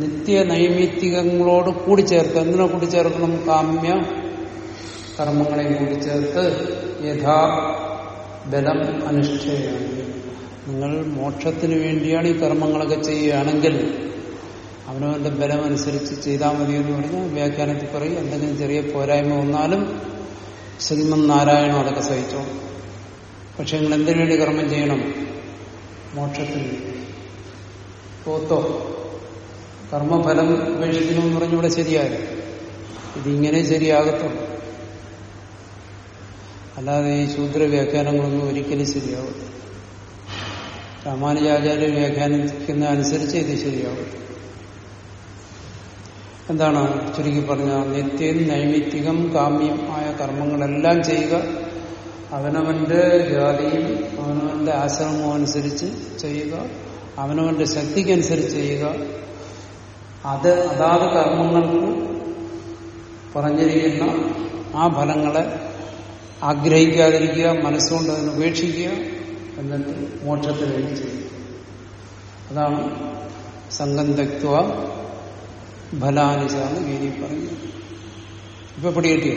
നിത്യ നൈമിത്തികങ്ങളോട് കൂടിച്ചേർത്ത് കൂടി കൂടിച്ചേർക്കണം? കാമ്യ കർമ്മങ്ങളെ കൂടിച്ചേർത്ത് യഥാ ബലം അനുഷ്ഠയാണ്. നിങ്ങൾ മോക്ഷത്തിന് വേണ്ടിയാണ് ഈ കർമ്മങ്ങളൊക്കെ ചെയ്യുകയാണെങ്കിൽ അവനവന്റെ ബലമനുസരിച്ച് ചെയ്താൽ മതി എന്ന് പറഞ്ഞാൽ വ്യാഖ്യാനത്തിൽ പറയും. എന്തെങ്കിലും ചെറിയ പോരായ്മ വന്നാലും ശ്രീമൻ നാരായണം അതൊക്കെ സഹിച്ചോ പക്ഷെ നിങ്ങൾ എന്തിനു വേണ്ടി കർമ്മം ചെയ്യണം? മോക്ഷത്തിന് പോത്തോ. കർമ്മഫലം ഉപേക്ഷിക്കണമെന്ന് പറഞ്ഞിവിടെ ശരിയായി. ഇതിങ്ങനെ ശരിയാകത്തുള്ളൂ. അല്ലാതെ ഈ ശൂദ്ര വ്യാഖ്യാനങ്ങളൊന്നും ഒരിക്കലും ശരിയാവും രാമാനുജാചാര്യ വ്യാഖ്യാനിക്കുന്ന അനുസരിച്ച് ഇത് ശരിയാവും. എന്താണ് ചുരുക്കി പറഞ്ഞ നിത്യം നൈമിത്തികം കാമ്യം ആയ കർമ്മങ്ങളെല്ലാം ചെയ്യുക അവനവന്റെ ജാതിയും അവനവന്റെ ആശ്രമവും അനുസരിച്ച് ചെയ്യുക അവനവന്റെ ശക്തിക്കനുസരിച്ച് ചെയ്യുക. അത് അതാത് കർമ്മങ്ങൾക്ക് പറഞ്ഞിരിക്കുന്ന ആ ഫലങ്ങളെ ആഗ്രഹിക്കാതിരിക്കുക മനസ്സുകൊണ്ട് അതിനെ ഉപേക്ഷിക്കുക എന്നിട്ട് മോക്ഷത്തിന് വേണ്ടി ചെയ്യുക. അതാണ് സംഘം തെക്വ ഫലാനുസാന്ന് ഗീതി പറഞ്ഞു ഇപ്പൊ പിടികിട്ടിയോ